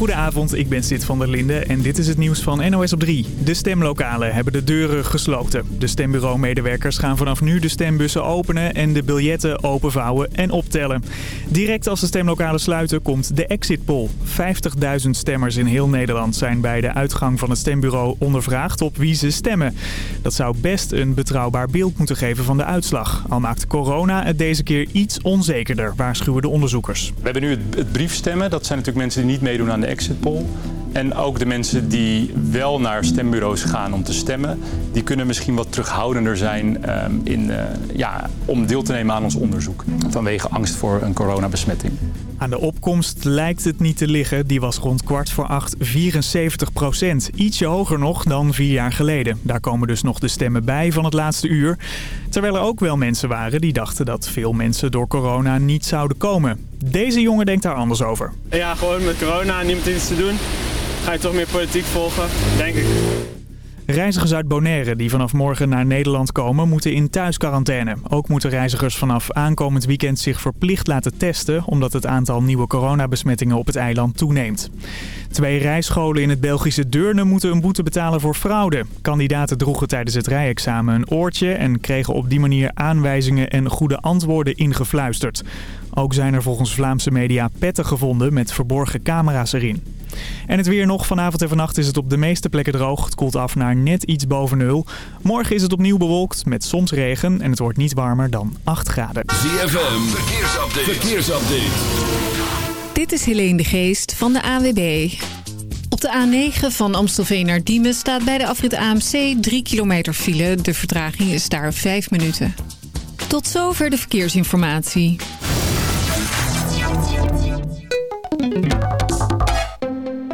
Goedenavond, ik ben Sid van der Linde en dit is het nieuws van NOS op 3. De stemlokalen hebben de deuren gesloten. De stembureaumedewerkers gaan vanaf nu de stembussen openen en de biljetten openvouwen en optellen. Direct als de stemlokalen sluiten komt de exit poll. 50.000 stemmers in heel Nederland zijn bij de uitgang van het stembureau ondervraagd op wie ze stemmen. Dat zou best een betrouwbaar beeld moeten geven van de uitslag. Al maakt corona het deze keer iets onzekerder, waarschuwen de onderzoekers. We hebben nu het, briefstemmen. Dat zijn natuurlijk mensen die niet meedoen aan de exit poll. En ook de mensen die wel naar stembureaus gaan om te stemmen... die kunnen misschien wat terughoudender zijn ehm, in, eh, ja, om deel te nemen aan ons onderzoek. Vanwege angst voor een coronabesmetting. Aan de opkomst lijkt het niet te liggen. Die was rond kwart voor acht 74 procent. Ietsje hoger nog dan vier jaar geleden. Daar komen dus nog de stemmen bij van het laatste uur. Terwijl er ook wel mensen waren die dachten dat veel mensen door corona niet zouden komen. Deze jongen denkt daar anders over. Ja, gewoon met corona, niemand iets te doen. Ga je toch meer politiek volgen, denk ik. Reizigers uit Bonaire die vanaf morgen naar Nederland komen moeten in thuisquarantaine. Ook moeten reizigers vanaf aankomend weekend zich verplicht laten testen... omdat het aantal nieuwe coronabesmettingen op het eiland toeneemt. Twee rijscholen in het Belgische Deurne moeten een boete betalen voor fraude. Kandidaten droegen tijdens het rijexamen een oortje... en kregen op die manier aanwijzingen en goede antwoorden ingefluisterd. Ook zijn er volgens Vlaamse media petten gevonden met verborgen camera's erin. En het weer nog. Vanavond en vannacht is het op de meeste plekken droog. Het koelt af naar net iets boven nul. Morgen is het opnieuw bewolkt met soms regen en het wordt niet warmer dan 8 graden. ZFM, verkeersupdate. verkeersupdate. Dit is Helene de Geest van de AWB. Op de A9 van Amstelveen naar Diemen staat bij de afrit AMC 3 kilometer file. De vertraging is daar 5 minuten. Tot zover de verkeersinformatie.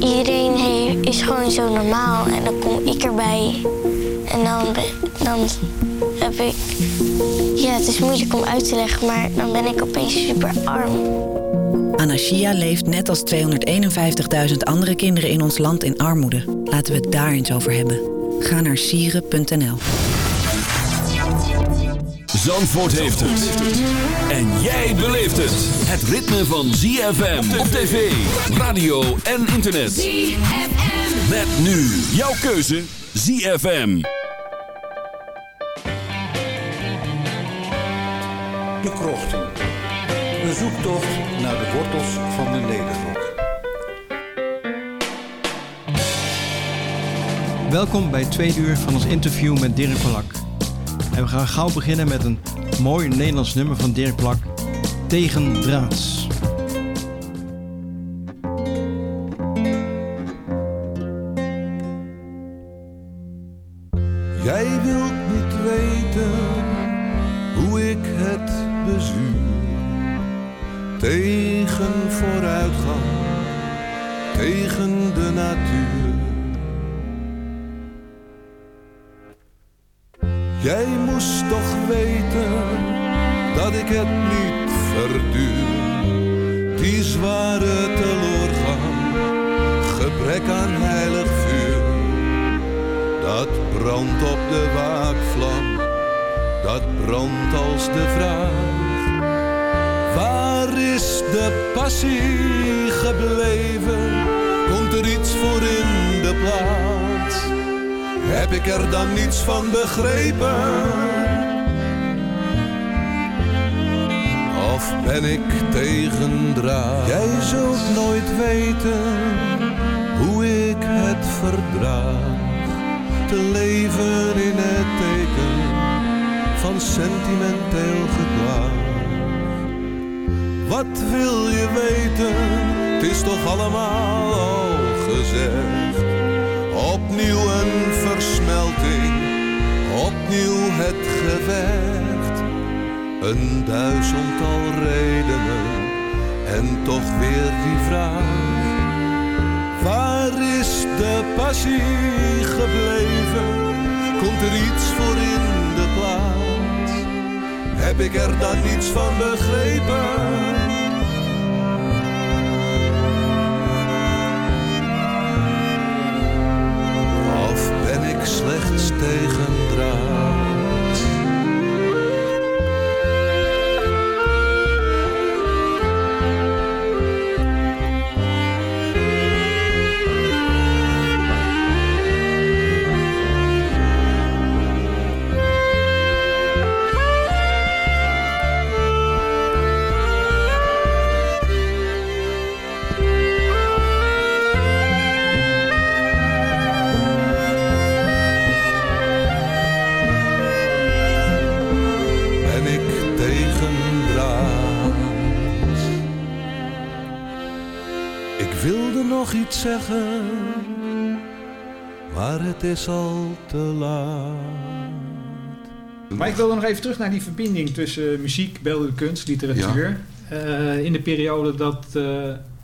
Iedereen is gewoon zo normaal en dan kom ik erbij. En dan, dan heb ik... Ja, het is moeilijk om uit te leggen, maar dan ben ik opeens super arm. Anashia leeft net als 251.000 andere kinderen in ons land in armoede. Laten we het daar eens over hebben. Ga naar sieren.nl. Zandvoort heeft het. En jij beleeft het. Het ritme van ZFM op tv, radio en internet. ZFM. Met nu jouw keuze ZFM. De krochten. Een zoektocht naar de wortels van de nederrok. Welkom bij het tweede uur van ons interview met Dirk Polak. En we gaan gauw beginnen met een mooi Nederlands nummer van Dirk Polak, Tegen Draads. Jij moest toch weten dat ik het niet verduur. Die zware teleurgang, gebrek aan heilig vuur. Dat brandt op de waakvlam, dat brandt als de vraag. Waar is de passie gebleven? Komt er iets voor in de plaats? Heb ik er dan niets van begrepen? Of ben ik tegen draad? Jij zult nooit weten hoe ik het verdraag. Te leven in het teken van sentimenteel gedrag. Wat wil je weten? Het is toch allemaal al gezegd. Opnieuw een opnieuw het gevecht. Een duizendtal redenen en toch weer die vraag. Waar is de passie gebleven? Komt er iets voor in de plaats? Heb ik er dan niets van begrepen? Slechts tegendraad? Het is al te laat. Maar ik wilde nog even terug naar die verbinding tussen muziek, beeldende kunst, literatuur. Eh, in de periode dat, eh,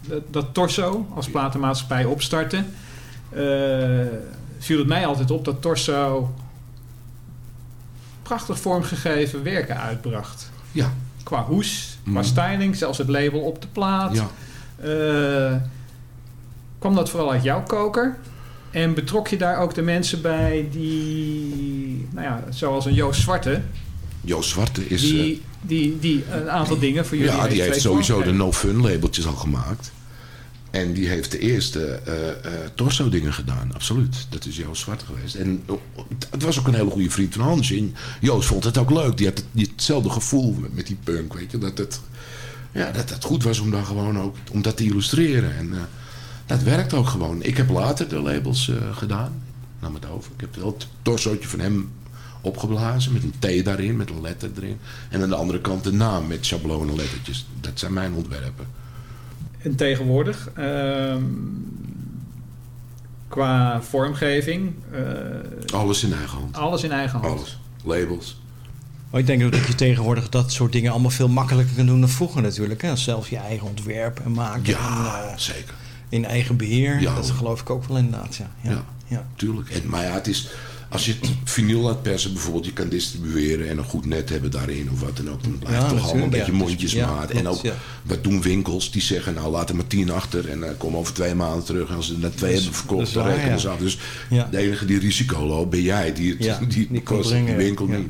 dat, dat Torso als platenmaatschappij opstartte, eh, viel het mij altijd op dat Torso prachtig vormgegeven werken uitbracht. Ja. Qua hoes, qua Mhm. styling, zelfs het label op de plaat. Ja. Eh, kwam dat vooral uit jouw koker? En betrok je daar ook de mensen bij die, nou ja, zoals een Joost Zwarte, Joost Zwarte is... die, eh, die, die een aantal dingen voor jullie ja, die heeft sowieso de no-fun labeltjes al gemaakt. En die heeft de eerste eh, eh, torso dingen gedaan, absoluut. Dat is Joost Zwart geweest. En het was ook een hele goede vriend van Hans. En Joost vond het ook leuk. Die had het, hetzelfde gevoel met, met die punk, weet je. Dat het, ja, dat het goed was om dan gewoon ook om dat te illustreren. En dat werkt ook gewoon. Ik heb later de labels eh, gedaan. Nam het over. Ik heb wel het torsootje van hem opgeblazen met een T daarin, met een letter erin. En aan de andere kant de naam met schablonen lettertjes. Dat zijn mijn ontwerpen. En tegenwoordig, ehm, qua vormgeving, eh, Alles in eigen hand. alles in eigen hand. Alles. Labels. Maar ik denk ook dat je tegenwoordig dat soort dingen allemaal veel makkelijker kan doen dan vroeger natuurlijk. Hè? Zelf je eigen ontwerp en maken. Ja, en, eh, zeker. In eigen beheer. Ja, dat hoor. geloof ik ook wel inderdaad. Ja. Ja. Ja, Ja. tuurlijk. En, maar ja, het is, als je het vinyl laat persen, bijvoorbeeld, je kan distribueren en een goed net hebben daarin of wat dan ook, dan blijft Ja, toch allemaal een beetje mondjesmaat. En ook, wat doen winkels? Die zeggen, nou laat er maar tien achter en uh, kom over twee maanden terug. En als ze er net twee is- hebben verkocht, is dan rekenen ze af. Dus Ja. de enige die risico loopt, ben jij, die het die, die kost, die winkel niet.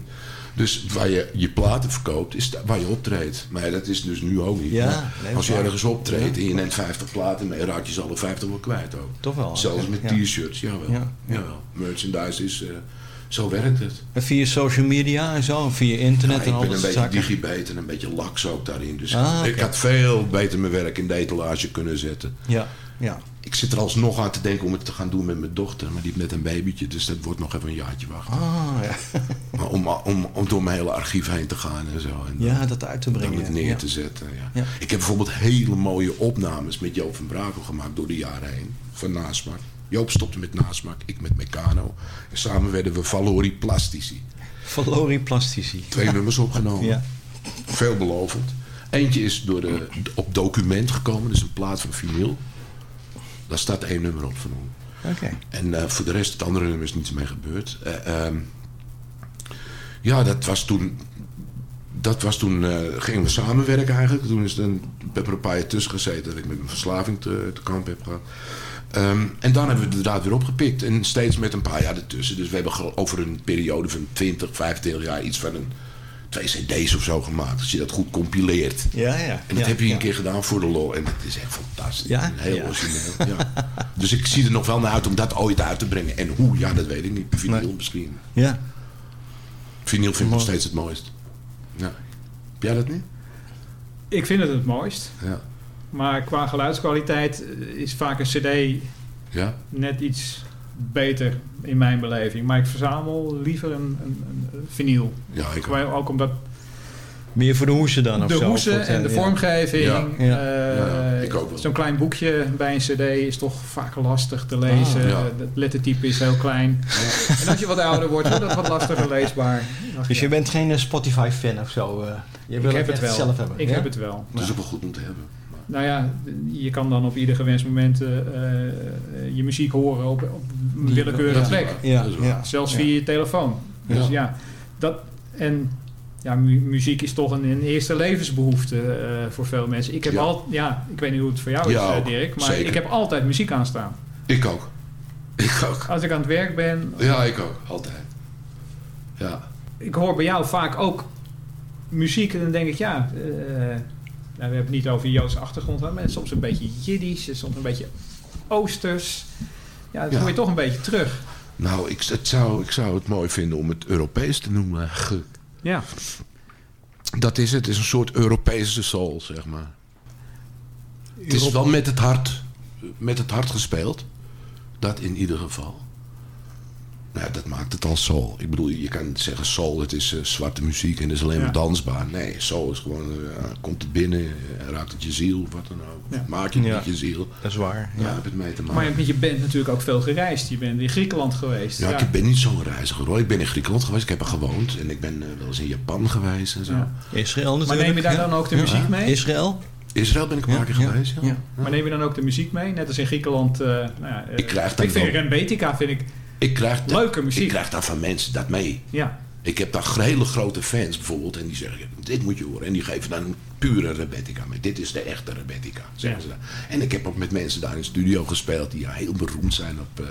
Dus waar je je platen verkoopt, is waar je optreedt. Maar ja, dat is dus nu ook niet. Ja, Maar nee, als je ergens optreedt en je neemt 50 platen mee, raak je ze alle 50 wel kwijt ook. Toch wel, Zelfs met t-shirts, jawel. Ja, ja. jawel. Merchandise is, eh, zo werkt het. En via social media en zo, via internet Ja, en ik al ben een beetje digibet en een beetje laks ook daarin. Dus Ah, ik had veel beter mijn werk in de etalage kunnen zetten. Ja, ja. Ik zit er alsnog aan te denken om het te gaan doen met mijn dochter. Maar die heeft net een babytje, dus dat wordt nog even een jaartje wachten. Ah, ja. Maar om, om, om door mijn hele archief heen te gaan en zo. En Ja, dat uit te brengen, het neer Ja. te zetten. Ja. Ja. Ik heb bijvoorbeeld hele mooie opnames met Joop van Brakel gemaakt door de jaren heen. Van Nasmak. Joop stopte met Nasmak, ik met Meccano. En samen werden we Valori Plastici. Valori Plastici. Twee nummers opgenomen. Ja. Veelbelovend. Eentje is door de, op document gekomen, dus een plaat van vinyl. Daar staat één nummer op van. Oké. En eh, voor de rest, het andere nummer is niets mee gebeurd. Eh, ehm, ja, dat was toen. Dat was toen. eh, gingen we samenwerken eigenlijk. Toen is er een, ik heb er een paar jaar tussen gezeten dat ik met mijn verslaving te, te kamp heb gehad. Ehm, en dan hebben we het inderdaad weer opgepikt. En steeds met een paar jaar ertussen. Dus we hebben over een periode van 20, 25 jaar iets van een twee cd's of zo gemaakt. Als je dat goed compileert. Ja, ja. En dat Ja, heb je ja. een keer gedaan voor de lol. En dat is echt fantastisch. Ja? Heel Ja. origineel. Ja. Dus ik zie er nog wel naar uit om dat ooit uit te brengen. En hoe, ja, dat weet ik niet. Vinyl misschien. Ja. Vinyl vind ik nog steeds het mooist. Ja. Heb jij dat niet? Ik vind het het mooist. Ja. Maar qua geluidskwaliteit eh, is vaak een cd Ja? net iets beter in mijn beleving. Maar ik verzamel liever een, een, een vinyl. Ja, ik Qua- ook omdat Meer voor de hoesen dan of de zo? hoesen en de eh, ja. vormgeving. Ja. eh, Ja, ik ook wel. Zo'n klein boekje bij een cd is toch vaak lastig te lezen. Ah, ja. Het lettertype is heel klein. En als je wat ouder wordt, wordt dat wat lastiger leesbaar. Ach, Dus ja. je bent geen eh, Spotify-fan of zo? eh. je wil ik heb het het wel. zelf hebben? Ik ja? heb het wel. Dat is ook wel goed om te hebben. Nou ja, je kan dan op ieder gewenst moment uh, je muziek horen op, op een willekeurige plek. Ja, ja, Zelfs via je telefoon. Dus ja, ja dat, en ja, mu muziek is toch een, een eerste levensbehoefte uh, voor veel mensen. Ik heb Ja. al, ja, ik weet niet hoe het voor jou is, Ja, uh. Dirk, maar Zeker. ik heb altijd muziek aanstaan. Ik ook. Ik ook. Als ik aan het werk ben, Ja, ik ook. Altijd. Ja. ik hoor bij jou vaak ook muziek en dan denk ik, ja, eh, nou, we hebben het niet over Joodse achtergrond, maar soms een beetje Jiddisch, soms een beetje Oosters. Ja, dat Ja. hoor je toch een beetje terug. Nou, ik, het zou, ik zou het mooi vinden om het Europees te noemen. eigenlijk. Ja. Dat is het. Het is een soort Europese soul, zeg maar. Het is wel met het hart, met het hart gespeeld. Dat in ieder geval. Nou, ja, dat maakt het al soul. Ik bedoel, je kan zeggen soul, het is eh, zwarte muziek en het is alleen Ja. maar dansbaar. Nee, soul is gewoon, eh, komt het binnen, eh, raakt het je ziel, wat dan ook. Ja. Maak je het Ja. met je ziel. Dat is waar. Ja. heb het mee te Maar je maken. hebt met je band natuurlijk ook veel gereisd. Je bent in Griekenland geweest. Ja, ik ben niet zo'n reiziger hoor. Ik ben in Griekenland geweest, ik heb er gewoond. En ik ben wel eens in Japan geweest en zo. Ja. Israël natuurlijk. Maar neem je daar ja. dan ook de Ja. muziek mee? Israël? Israël ben ik een Ja, paar keer geweest, ja. ja. Maar neem je dan ook de muziek mee? Net als in Griekenland. eh, nou ja, eh, Ik krijg dan ik vind wel- Rembetica vind ik Ik krijg, leuke muziek. ik krijg daar van mensen dat mee. Ja. Ik heb daar hele grote fans bijvoorbeeld en die zeggen, dit moet je horen. En die geven dan pure Rebetica mee. Dit is de echte Rebetica, zeggen Ja. ze dan. En ik heb ook met mensen daar in de studio gespeeld die ja, heel beroemd zijn op, eh,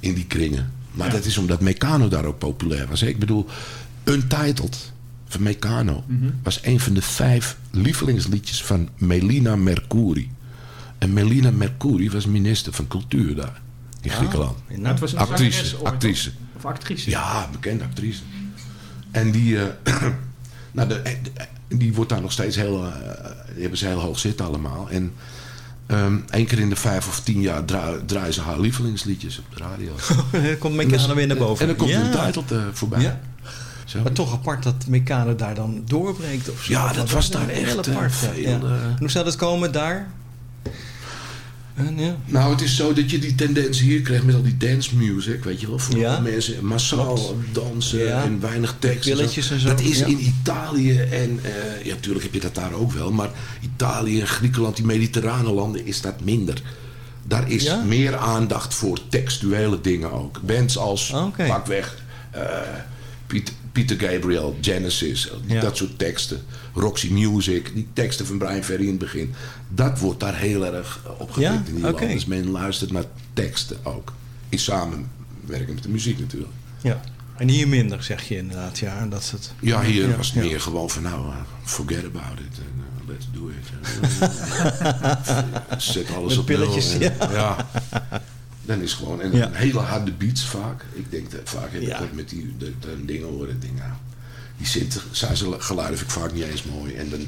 in die kringen. Maar Ja. dat is omdat Meccano daar ook populair was. hè. Ik bedoel, Untitled van Meccano Mhm. was een van de vijf lievelingsliedjes van Melina Mercouri. En Melina Mercouri was minister van cultuur daar in Ah, Griekenland. nou, het was een actrice, ooit, actrice. Of actrice. Ja, bekende actrice. En die, eh, nou de, eh, de- die wordt daar nog steeds heel, eh, die hebben ze heel hoog zitten allemaal. En ehm één keer in de vijf of tien jaar dra- draaien ze haar lievelingsliedjes op de radio. Dan komt Meccano weer naar boven. En dan komt ja. een titel eh, voorbij. Ja. Zo. Maar toch apart dat Meccano daar dan doorbreekt of zo. Ja, dat was daar echt, eh, apart. veel, Ja. eh. En hoe zou dat komen daar? Ja. Nou, het is zo dat je die tendens hier krijgt met al die dance music, weet je wel. Vooral Ja. mensen massaal Klopt. dansen Ja. en weinig tekst. en zo. Pilletjes en zo, Dat is in Italië en, eh, ja, natuurlijk heb je dat daar ook wel. Maar Italië en Griekenland, die mediterrane landen, is dat minder. Daar is meer aandacht voor textuele dingen ook. Bands als, Oké. pakweg, eh Piet- Peter Gabriel, Genesis, Ja. dat soort teksten. Roxy Music, die teksten van Brian Ferry in het begin. Dat wordt daar heel erg opgepikt Ja? in die landen. Dus men luistert naar teksten ook. In samenwerking met de muziek natuurlijk. ja. En hier minder, zeg je inderdaad. Ja, dat is het. Ja, hier Ja, was het meer gewoon van nou, uh, forget about it. En, uh, let's do it. Zet alles Met op nul pilletjes, en, ja. Dan is gewoon, en Ja. hele harde beats vaak. Ik denk dat vaak heb ik dat met die de, de dingen horen. Dingen, nou, die synth geluiden vind ik vaak niet eens mooi. En dan,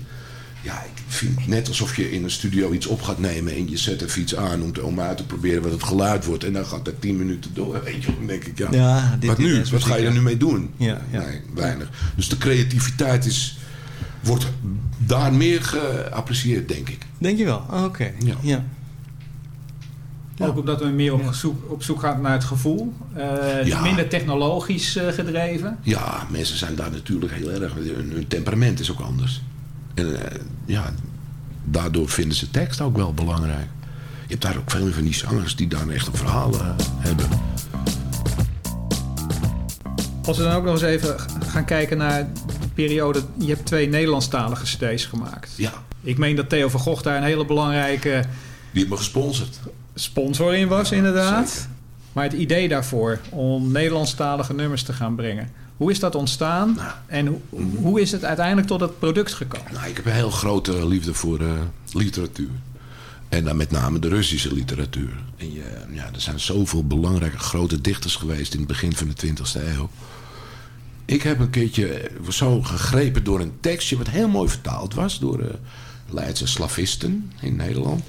ja, ik vind het net alsof je in een studio iets op gaat nemen en je zet even iets aan om, te, om uit te proberen wat het geluid wordt. En dan gaat dat tien minuten door. Weet je, dan denk ik, ja, Ja, dit- wat dit nu? Wat ga je er nu mee doen? Ja, ja. Nee, weinig. Dus de creativiteit is, wordt daar meer geapprecieerd, denk ik. Denk je wel? Oh, Oké. Ja. Ja. Ook omdat we meer op, zoek, op zoek gaan naar het gevoel. Eh, Ja. Minder technologisch eh, gedreven. Ja, mensen zijn daar natuurlijk heel erg. Hun, hun temperament is ook anders. En eh, ja, daardoor vinden ze tekst ook wel belangrijk. Je hebt daar ook veel van die zangers die daar echt een verhaal hebben. Als we dan ook nog eens even gaan kijken naar de periode. Je hebt twee Nederlandstalige cd's gemaakt. Ja, Ik meen dat Theo van Gogh daar een hele belangrijke die hebben me gesponsord. Sponsor in was, inderdaad. zeker. Maar het idee daarvoor om Nederlandstalige nummers te gaan brengen. Hoe is dat ontstaan? Nou. En hoe, hoe is het uiteindelijk tot het product gekomen? Nou, ik heb een heel grote liefde voor eh, literatuur. En dan met name de Russische literatuur. En je, ja, er zijn zoveel belangrijke grote dichters geweest in het begin van de 20e eeuw. Ik heb een keertje eh, zo gegrepen door een tekstje wat heel mooi vertaald was door uh, Leidse slavisten in Nederland.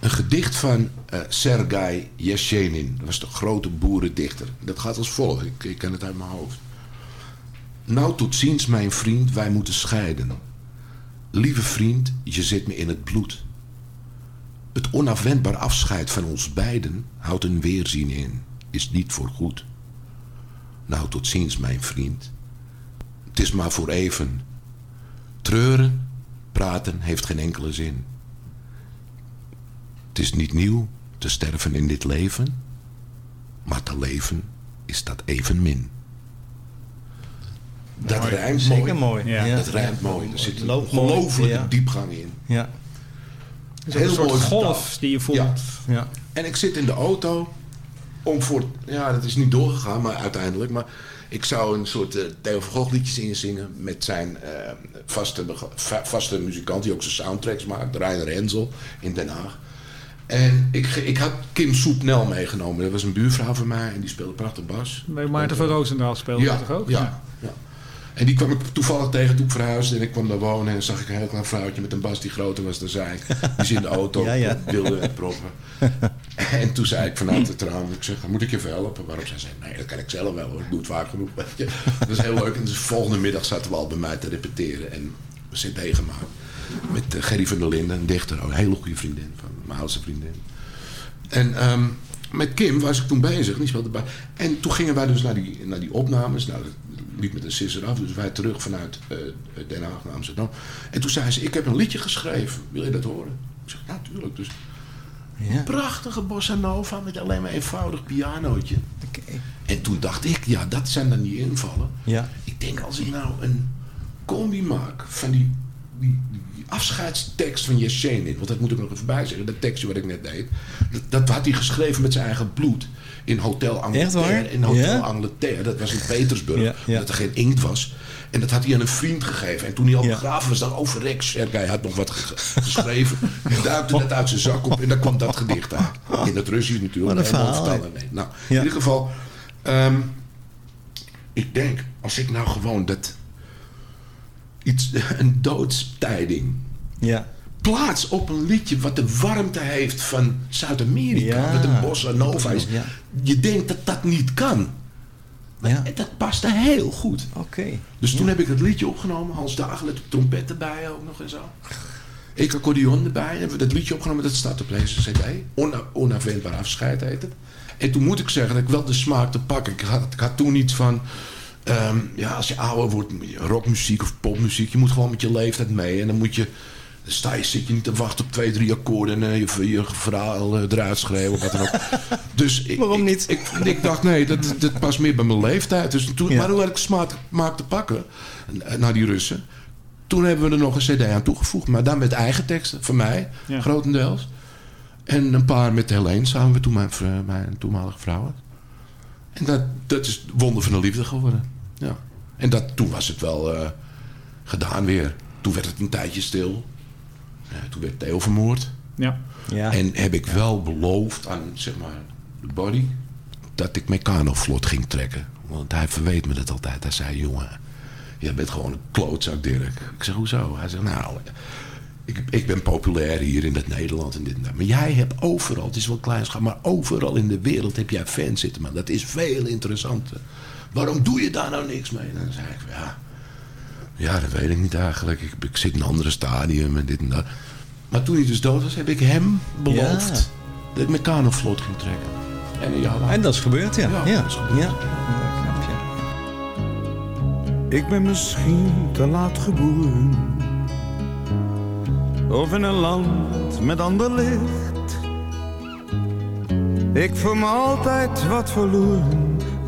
Een gedicht van uh, Sergei Yeshenin. Dat was de grote boerendichter. Dat gaat als volgt. Ik, ik ken het uit mijn hoofd. Nou tot ziens, mijn vriend, wij moeten scheiden. Lieve vriend, je zit me in het bloed. Het onafwendbaar afscheid van ons beiden houdt een weerzien in, is niet voor goed. Nou tot ziens, mijn vriend. Het is maar voor even. Treuren, praten heeft geen enkele zin. Is niet nieuw te sterven in dit leven, maar te leven is dat evenmin. Dat Mooi. rijmt Zeker mooi. mooi, ja. Dat Ja. rijmt mooi. Er zit een mooi, ja. diepgang in. Ja. is ook een soort golf die je voelt. Ja. Ja. En ik zit in de auto om voor... Ja, dat is niet doorgegaan, maar uiteindelijk. Maar ik zou een soort eh, Theo van Gogh liedjes inzingen... met zijn eh, vaste, vaste muzikant die ook zijn soundtracks maakt. Reiner Renzel in Den Haag. En ik, ik had Kim Soepnel meegenomen. Dat was een buurvrouw van mij en die speelde prachtig bas. Bij Maarten van Roosendaal speelde Ja, dat toch ook? ja, ja. En die kwam ik toevallig tegen toen ik verhuisde. En ik kwam daar wonen en zag ik een heel klein vrouwtje met een bas die groter was dan zij. Die ze in de auto Ja, ja. wilde proppen. En toen zei ik vanuit het raam, ik zeg, moet ik je even helpen? Waarop zij zei, nee, dat kan ik zelf wel hoor. Ik doe het vaak genoeg. Dat is heel leuk. En dus volgende middag zaten we al bij mij te repeteren. En een cd gemaakt. Met eh, Gerry van der Linden, een dichter. Een hele goede vriendin van mijn oudste vriendin. En ehm, met Kim was ik toen bezig. Die speelde bij. En toen gingen wij dus naar die, naar die opnames. Nou, dat liep met een sisser af. Dus wij terug vanuit eh, Den Haag naar Amsterdam. En toen zei ze, ik heb een liedje geschreven. Wil je dat horen? Ik zeg, ja, tuurlijk. Dus Ja. prachtige bossa nova met alleen maar eenvoudig pianootje. En toen dacht ik, ja, dat zijn dan die invallen. Ja. Ik denk, als ik nou een combi maak van die, die, die afscheidstekst van Yesenin... want dat moet ik nog even bij zeggen, dat tekstje wat ik net deed... dat, dat had hij geschreven met zijn eigen bloed in Hotel? Angleterre. In Hotel Ja? Angleterre, dat was in Petersburg, Ja, ja. dat er geen inkt was... En dat had hij aan een vriend gegeven. En toen hij al begraven was, dan over Rex. Sergei had nog wat ge- geschreven. Die duikte net uit zijn zak op en daar kwam dat gedicht uit. In het Russisch natuurlijk. Wat verhaal, nee. Nou, in ieder geval... ehm, ik denk, als ik nou gewoon dat... Iets, een doodstijding... Ja. Plaats op een liedje wat de warmte heeft van Zuid-Amerika. Ja. Wat een bossa nova is. Ja. Je denkt dat dat niet kan. Maar Ja. dat paste heel goed. Oké. Dus toen heb ik het liedje opgenomen. Hans Dagelet, trompet erbij ook nog en zo. Ik accordeon erbij. En hebben we dat liedje opgenomen. Dat staat op deze cd. Ona, onafwendbaar afscheid heet het. En toen moet ik zeggen dat ik wel de smaak te pakken. Ik had, ik had toen iets van... ehm, ja, als je ouder wordt, rockmuziek of popmuziek... je moet gewoon met je leeftijd mee. En dan moet je... Dan sta je, zit je niet te wachten op twee, drie akkoorden... en eh, je, je verhaal eh, eruit schreeuwen of wat dan ook. Dus ik, Waarom ik- niet? Ik, ik dacht, nee, dat, dat past meer bij mijn leeftijd. Dus toen, Ja. Maar hoe had ik smaak, smaak te pakken eh, naar die Russen... Toen hebben we er nog een cd aan toegevoegd. Maar dan met eigen teksten, van mij, Ja. grotendeels. En een paar met Helene, samen met toen mijn, mijn toenmalige vrouw. had. En dat, dat is het wonder van de liefde geworden. Ja. En dat, toen was het wel eh, gedaan weer. Toen werd het een tijdje stil. Toen werd Theo vermoord. Ja. Ja. En heb ik wel beloofd aan, zeg maar, de body... dat ik Meccano vlot ging trekken. Want hij verweet me dat altijd. Hij zei, jongen, jij bent gewoon een klootzak, Dirk. Ik zeg, hoezo? Hij zegt, nou, ik, ik ben populair hier in het Nederland en dit en dat. Maar jij hebt overal, het is wel kleinschap... maar overal in de wereld heb jij fans zitten, man. Dat is veel interessanter. Waarom doe je daar nou niks mee? En dan zei ik, ja... Ja, dat weet ik niet eigenlijk. Ik, ik zit in een andere stadium en dit en dat. Maar toen hij dus dood was, heb ik hem beloofd... Ja. dat ik Meccano vlot ging trekken. En later- En dat is gebeurd, ja. Ja, Ja. dat is gebeurd. Ja. Knap, ja. Ik ben misschien te laat geboren. Of in een land met ander licht. Ik voel me altijd wat verloren,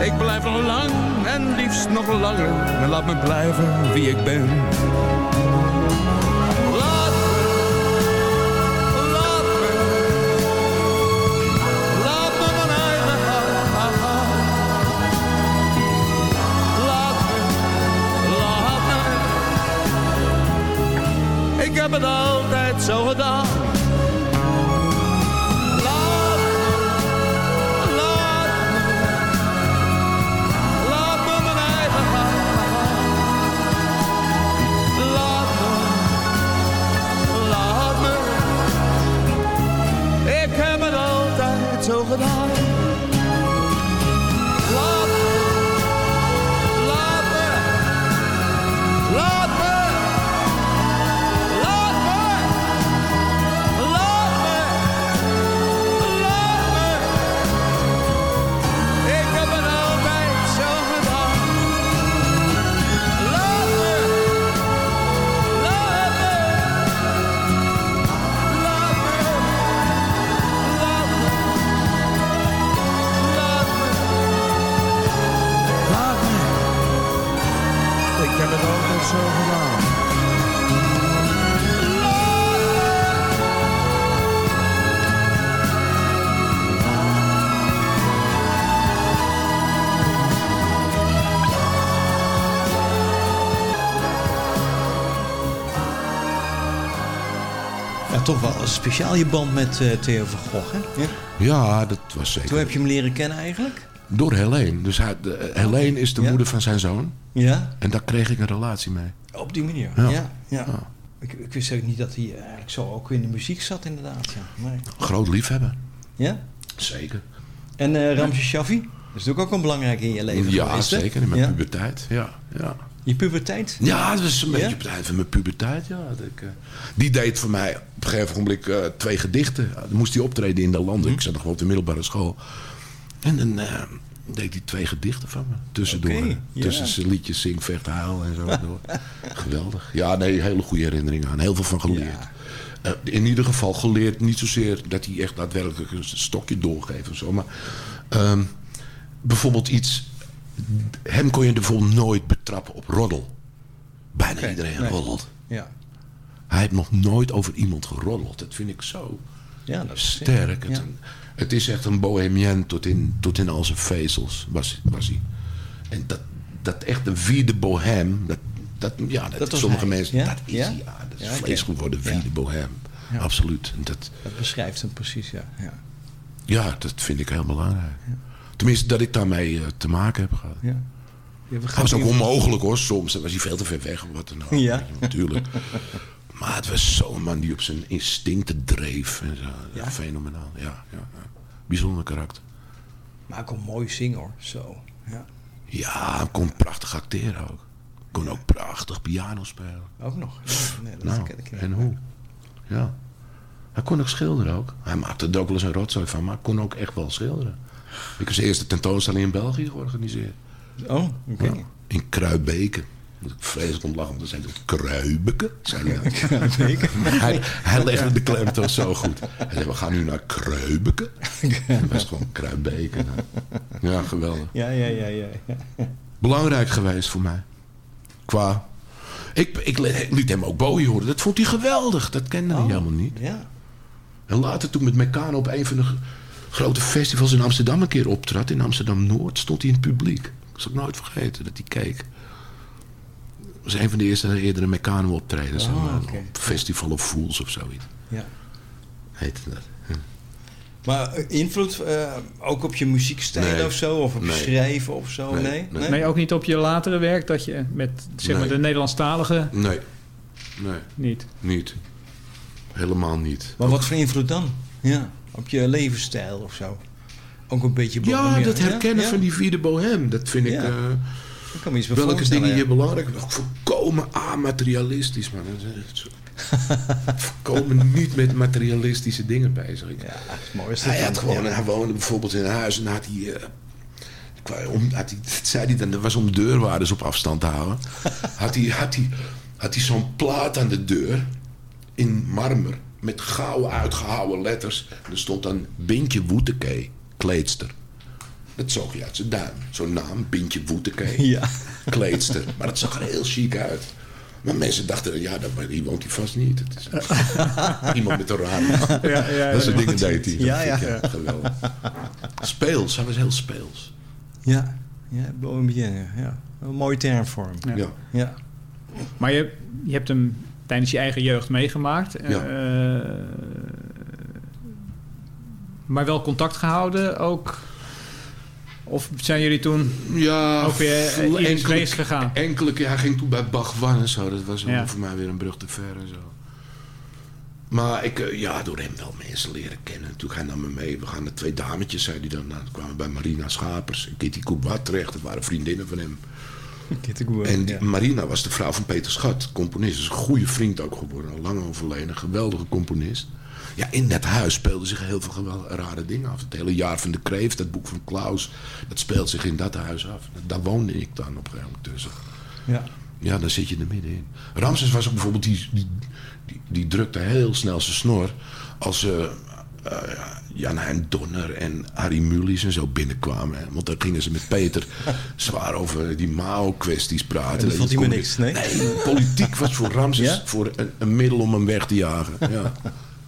Ik blijf nog lang en liefst nog langer. Laat me blijven wie ik ben. Toch wel een speciaal je band met eh, Theo van Gogh, hè? Ja. Ja, dat was zeker. Toen heb je hem leren kennen eigenlijk? Door Helene. Dus hij, de, Helene is de Ja. moeder van zijn zoon. Ja. En daar kreeg ik een relatie mee. Op die manier? Ja. Ja. ja. Ja. Ik, ik wist ook niet dat hij eigenlijk zo ook in de muziek zat, inderdaad. Ja. Nee. Groot liefhebber. Ja? Zeker. En eh Ramses Shaffi? Dat is natuurlijk ook een belangrijk in je leven Ja, geweest, hè? zeker. In mijn Ja. puberteit. Ja, ja. Je puberteit? Ja, dat was een beetje Ja? van mijn puberteit. Ja, ik, eh, die deed voor mij op een gegeven moment eh, twee gedichten. Dan moest hij optreden in de landen. Ik zat nog wel op de middelbare school. En dan eh, deed hij twee gedichten van me. Tussendoor. Oké, ja. Tussen zijn liedjes Zing, Vecht, Huil en zo. door. Geweldig. Ja, nee, hele goede herinneringen aan. Heel veel van geleerd. In ieder geval geleerd, niet zozeer dat hij echt daadwerkelijk een stokje doorgeeft of zo. Maar ehm, bijvoorbeeld iets... Hem kon je bijvoorbeeld nooit betrappen op roddel. Bijna iedereen nee. roddelt. Ja. Hij heeft nog nooit over iemand geroddeld. Dat vind ik zo Ja, dat is sterk. ja. Het, het is echt een bohemien tot in, tot in al zijn vezels, was, was hij. En dat, dat echt een vierde bohem, dat, dat, ja, dat, Dat sommige hij, mensen, ja? dat is Ja? ja. Dat is vlees geworden, vierde Ja. bohem. Ja. Absoluut. En dat, Dat beschrijft hem precies, ja. ja. ja, dat vind ik heel belangrijk. Tenminste, dat ik daarmee eh, te maken heb gehad. Ja. Dat was ook onmogelijk hoor, soms. Dan was hij veel te ver weg of wat dan ook. Ja. Natuurlijk. Maar het was zo'n man die op zijn instincten dreef. En zo. Ja? Fenomenaal, ja, ja, ja. Bijzonder karakter. Maar hij kon mooi zingen hoor, zo. Ja. Ja, hij kon prachtig acteren ook. kon ook prachtig piano spelen. Ook nog? Nee, dat Nou, ik en hoe? Ja. Hij kon ook schilderen ook. Hij maakte er ook wel eens een rotzooi van, maar kon ook echt wel schilderen. Ik was de eerste tentoonstelling in België georganiseerd. Oh, oké. In Kruibeke. Moet ik vreselijk om lachen, want dan zei hij Kruibeke. Zei hij, dat. Hij, legde de klemtoon zo goed. Hij zei, we gaan nu naar Kruibeke. Dat was gewoon Kruibeke. Ja, geweldig. Ja, ja, ja, ja. ja. Belangrijk geweest voor mij. Qua... Ik, ik liet hem ook Bowie horen. Dat vond hij geweldig. Dat kende hij helemaal niet. Ja. En later toen met Meccano op een van de grote festivals in Amsterdam een keer optrad. In Amsterdam-Noord stond hij in het publiek. Dat zal ik nooit vergeten dat hij keek. Dat was een van de eerste eerdere Meccano optredens. Oh, zeg maar, oké. op Festival of Fools of zoiets. Ja. Heette dat. Hm. Maar eh, invloed eh, ook op je muziekstijl Nee. of zo? Of op Nee. schrijven of zo? Nee? Nee, nee. Nee, ook niet op je latere werk dat je met zeg maar, de Nederlandstalige Nee. Nee. niet. Niet. Helemaal niet. Maar wat voor invloed dan? Ja, op je levensstijl of zo? Ook een beetje Ja, dat herkennen Ja? van die vierde bohem. Dat vind ik... Eh, kan me iets bij welke dingen hier belangrijk zijn. Volkomen amaterialistisch, man. Volkomen niet met materialistische dingen bezig. Ja, dat is mooi. Is Hij, dat had gewoon, hij woonde bijvoorbeeld in een huis en had hij... eh, om, had hij dat zei hij dan, dat was om deurwaarders op afstand te houden. had hij, had hij, had hij zo'n plaat aan de deur in marmer met gouden uitgehouwen letters. En er stond dan Bintje Woetekee, kleedster. Dat zag je uit zijn duim. Zo'n naam, Bintje Woetekee, Ja. kleedster. Maar dat zag er heel chic uit. Maar mensen dachten, ja, dat, maar die woont hij vast niet. Het is iemand met een raar. Ja, ja, dat soort ja. dingen deed hij. Ja, ik, ja. Geweldig. Speels, hij was heel speels. Ja, ja ja. Een mooie term voor hem. Ja. Ja. Maar je, je hebt hem tijdens je eigen jeugd meegemaakt. Ja. Eh, maar wel contact gehouden ook? Of zijn jullie toen Ja, ook weer in gegaan? Enkele keer, hij ging toen bij Bachwan en zo. Dat was Ja. voor mij weer een brug te ver en zo. Maar ik, eh, ja, door hem wel mensen leren kennen. Toen hij nam me mee. We gaan naar twee dametjes, zei hij dan. Nou, toen kwamen we bij Marina Schapers en Kitty Coubat terecht. Dat waren vriendinnen van hem. En die- Marina was de vrouw van Peter Schat, componist. Dus een goede vriend ook geworden. Al lang overleden. Een geweldige componist. Ja, in dat huis speelden zich heel veel rare dingen af. Het hele jaar van de Kreeft, dat boek van Klaus, dat speelt zich in dat huis af. Daar woonde ik dan op een gegeven moment tussen. Ja. Ja, dan zit je er middenin. Ramses was ook bijvoorbeeld, die, die, die, die drukte heel snel zijn snor. Als eh eh, Jan Hein Donner en Harry Mulies en zo binnenkwamen. hè. Want dan gingen ze met Peter zwaar over die Mao-kwesties praten. En dat vond hij kon niks, nee? politiek was voor Ramses Ja? voor een, een middel om hem weg te jagen. Ja.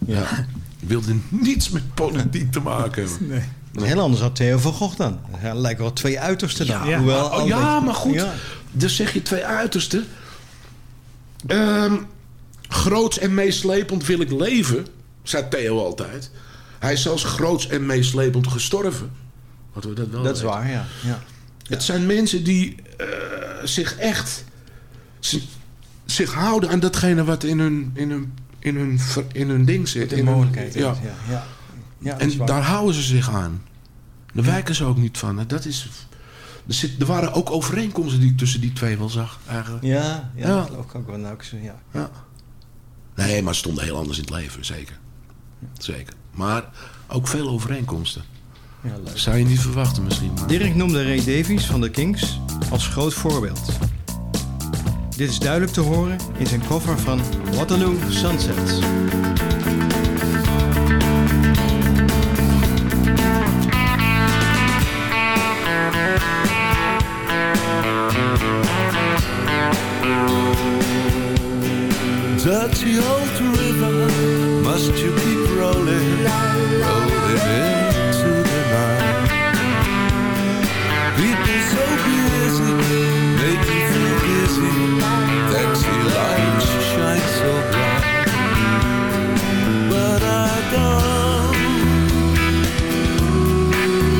ja. Wilde niets met politiek te maken hebben. Nee. Heel anders had Theo van Gogh dan. Ja, lijken wel twee uitersten dan. Ja, Hoewel maar, oh, ja beetje- maar goed. Dus zeg je twee uitersten. Ehm groots en meeslepend wil ik leven, zei Theo altijd. Hij is zelfs groots en meeslepend gestorven. Hadden we dat wel Dat is waar, ja. ja. Het zijn mensen die eh, zich echt... zi- zich houden aan datgene wat in hun, in hun, in hun, in hun ding zit. In mogelijkheid. ja. Ja. Ja. En daar houden ze zich aan. Daar wijken ze ook niet van. Dat is, er, zit, er waren ook overeenkomsten die ik tussen die twee wel zag, eigenlijk. Ja, ja, Ja. dat geloof ik ook wel. Nou, ja. Ja. Nee, maar ze stonden heel anders in het leven, zeker. Zeker. Maar ook veel overeenkomsten. Ja, leuk. Zou je niet verwachten misschien. Maar... Dirk noemde Ray Davies van de Kings als groot voorbeeld. Dit is duidelijk te horen in zijn cover van Waterloo Sunset. Dirty old river, must you keep rolling, rolling into the night? People so busy, you feel dizzy. Taxi lights shine so bright, but I don't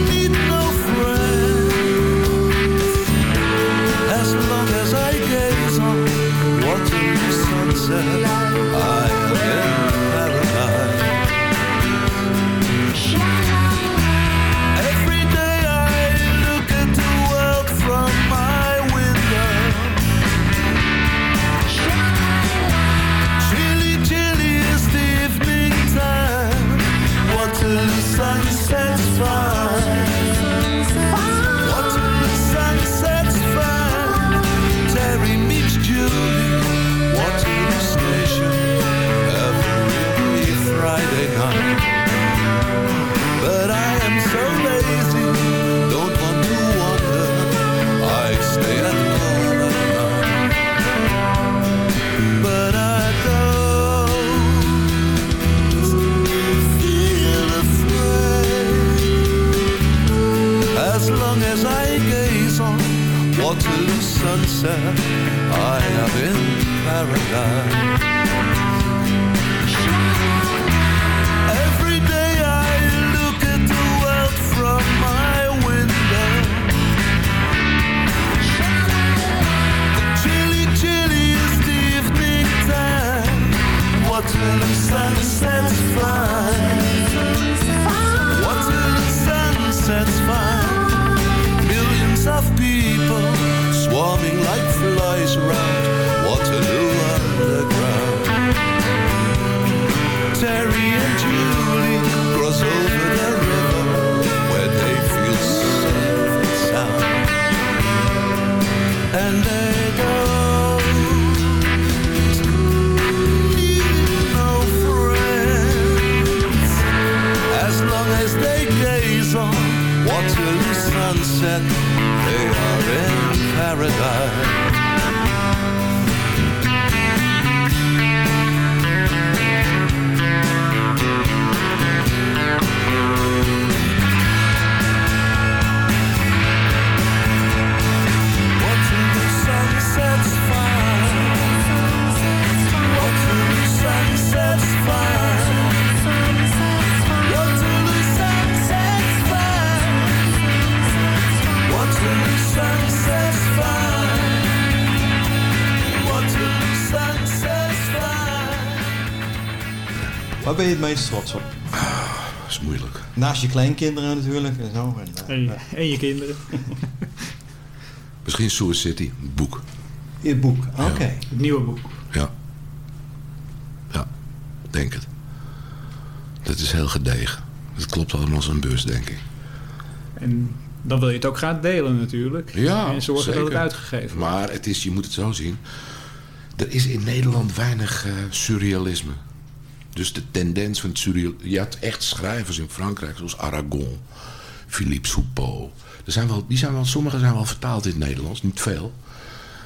need no friends as long as I gaze on Waterloo sunset, I Waar ben je het meest trots op? Dat is moeilijk. Naast je kleinkinderen natuurlijk en zo. En, eh, En je, en je kinderen. Misschien Sewer City, een boek. Je boek, oké. Het nieuwe boek. Ja. Ja, denk het. Dat is heel gedegen. Het klopt allemaal als een bus, denk ik. En dan wil je het ook graag delen natuurlijk. Ja, En zorgen dat het zeker. uitgegeven wordt. Maar het is, je moet het zo zien. Er is in Nederland weinig eh, surrealisme. Dus de tendens van het surreal... Je had echt schrijvers in Frankrijk, zoals Aragon, Philippe Soupeau. Er zijn wel, die zijn wel, sommige zijn wel vertaald in het Nederlands, niet veel.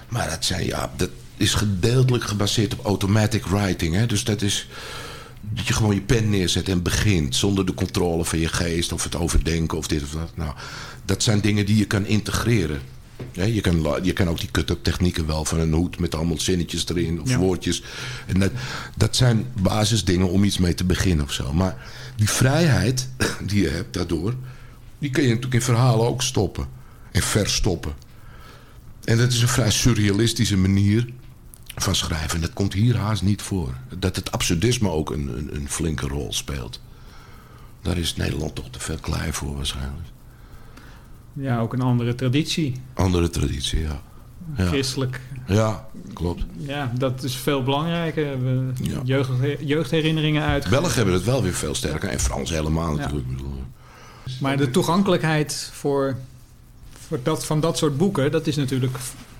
Maar dat, zijn, ja, dat is gedeeltelijk gebaseerd op automatic writing. Hè? Dus dat is dat je gewoon je pen neerzet en begint... zonder de controle van je geest of het overdenken of dit of dat. Nou, dat zijn dingen die je kan integreren. Ja, je, kan, je kan ook die cut-up technieken wel van een hoed met allemaal zinnetjes erin of Ja. woordjes. En dat, dat zijn basisdingen om iets mee te beginnen of zo. Maar die vrijheid die je hebt daardoor, die kun je natuurlijk in verhalen ook stoppen. En verstoppen. En dat is een vrij surrealistische manier van schrijven. En dat komt hier haast niet voor. Dat het absurdisme ook een, een, een flinke rol speelt. Daar is Nederland toch te veel klein voor waarschijnlijk. Ja, ook een andere traditie. Andere traditie, ja. ja. Christelijk. Ja, klopt. Ja, dat is veel belangrijker. We Ja. jeugd, jeugdherinneringen uit. Belgen hebben het wel weer veel sterker. En Frans helemaal natuurlijk. Maar de toegankelijkheid voor, voor dat, van dat soort boeken, dat is natuurlijk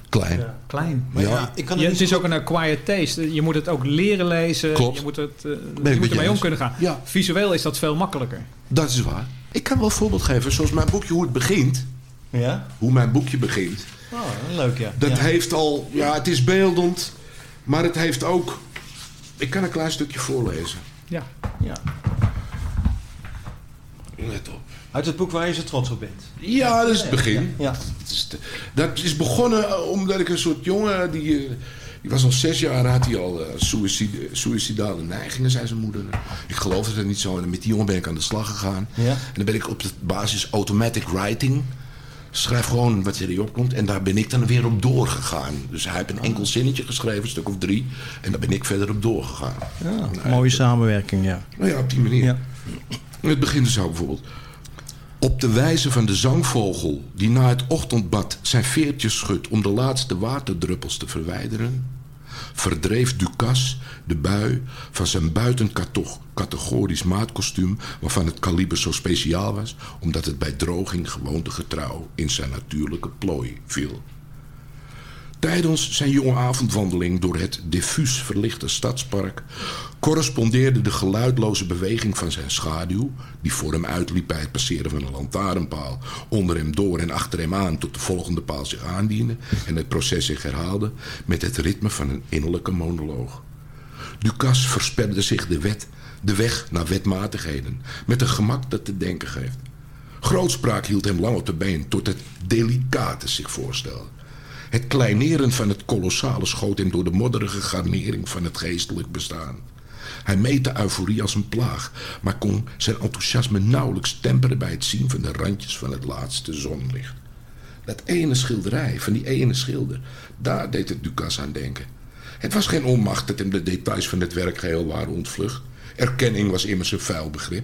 Klein. klein. Maar ja, ik kan Je- het niet is ook een acquired taste. Je moet het ook leren lezen. Klopt. Je moet, het, eh, je moet ermee om kunnen gaan. Ja. Visueel is dat veel makkelijker. Dat is waar. Ik kan wel een voorbeeld geven. Zoals mijn boekje Hoe het begint. Ja? Hoe mijn boekje begint. Oh, leuk ja. Dat ja. heeft al... Ja, het is beeldend. Maar het heeft ook... Ik kan een klein stukje voorlezen. Ja. ja. Let op. Uit het boek waar je zo trots op bent. Ja, dat is het begin. Ja. Dat is begonnen eh, omdat ik een soort jongen... Die, eh, die was al zes jaar, had hij al eh, suïcide, suïcidale neigingen, zei zijn moeder. Ik geloofde dat niet zo. En met die jongen ben ik aan de slag gegaan. Ja. En dan ben ik op de basis automatic writing... Schrijf gewoon wat er in opkomt. En daar ben ik dan weer op doorgegaan. Dus hij heeft een enkel zinnetje geschreven, een stuk of drie. En daar ben ik verder op doorgegaan. Ja, mooie samenwerking, ja. Nou ja, op die manier. Ja. Het begint zo bijvoorbeeld. Op de wijze van de zangvogel die na het ochtendbad zijn veertjes schudt om de laatste waterdruppels te verwijderen, verdreef Ducas de bui van zijn buitencategorisch maatkostuum waarvan het kaliber zo speciaal was omdat het bij droging gewoontegetrouw in zijn natuurlijke plooi viel. Tijdens zijn jonge avondwandeling door het diffuus verlichte stadspark correspondeerde de geluidloze beweging van zijn schaduw, die voor hem uitliep bij het passeren van een lantaarnpaal, onder hem door en achter hem aan tot de volgende paal zich aandiende en het proces zich herhaalde, met het ritme van een innerlijke monoloog. Ducas versperde zich de, wet, de weg naar wetmatigheden, met een gemak dat te denken geeft. Grootspraak hield hem lang op de been tot het delicate zich voorstelde. Het kleineren van het kolossale schoot hem door de modderige garnering van het geestelijk bestaan. Hij meet de euforie als een plaag, maar kon zijn enthousiasme nauwelijks temperen bij het zien van de randjes van het laatste zonlicht. Dat ene schilderij van die ene schilder, daar deed het Ducas aan denken. Het was geen onmacht dat hem de details van het werk geheel waren ontvlucht. Erkenning was immers een vuil begrip.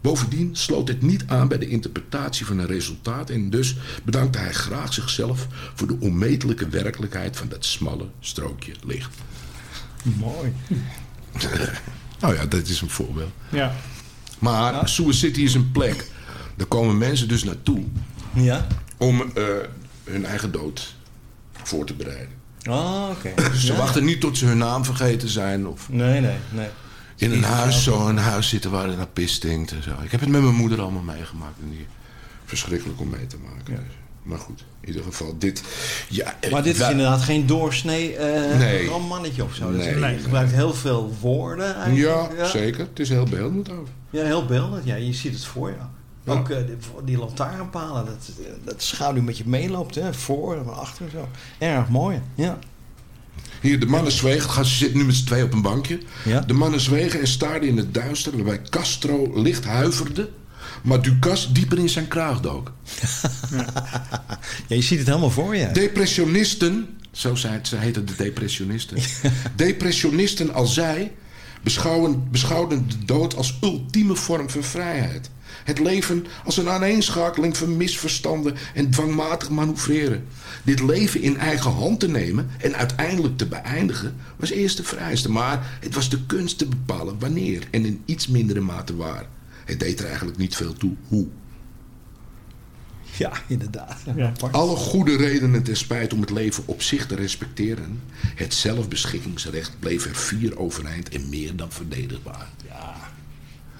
Bovendien sloot het niet aan bij de interpretatie van een resultaat en dus bedankte hij graag zichzelf voor de onmetelijke werkelijkheid van dat smalle strookje licht. Mooi. nou ja, dat is een voorbeeld. Ja. Maar Sewer City is een plek. Daar komen mensen dus naartoe Ja? om eh, hun eigen dood voor te bereiden. Oh, oké. Dus ze Ja. wachten niet tot ze hun naam vergeten zijn of Nee, nee, nee. in een huis, zo een huis zitten waar het naar pis stinkt en zo. Ik heb het met mijn moeder allemaal meegemaakt en die verschrikkelijk om mee te maken. Dus, Maar goed, in ieder geval dit. Ja, eh, Maar dit is inderdaad geen doorsnee eh Nee. rommannetje of zo. Dat is- Nee. Je gebruikt heel veel woorden eigenlijk. Ja, zeker. Het is heel beeldend over. Ja, heel beeldend. Ja, je ziet het voor je. Ook eh, die, die lantaarnpalen, dat, dat schaduw met je meeloopt, hè? voor en achter zo. Erg mooi, ja. Hier, de mannen zwegen. Ze zitten nu met z'n twee op een bankje. Ja. De mannen zwegen en staarden in het duister... waarbij Castro licht huiverde... maar Ducas dieper in zijn kraag dook. Ja, je ziet het helemaal voor je. Depressionisten, zo zei het, ze heten de depressionisten. Depressionisten als zij beschouwen, beschouwden de dood als ultieme vorm van vrijheid. Het leven als een aaneenschakeling van misverstanden en dwangmatig manoeuvreren. Dit leven in eigen hand te nemen en uiteindelijk te beëindigen was eerst de vrijste. Maar het was de kunst te bepalen wanneer en in iets mindere mate waar. Het deed er eigenlijk niet veel toe hoe. Ja, inderdaad. Ja. Alle goede redenen ten spijt om het leven op zich te respecteren. Het zelfbeschikkingsrecht bleef er vier overeind en meer dan verdedigbaar.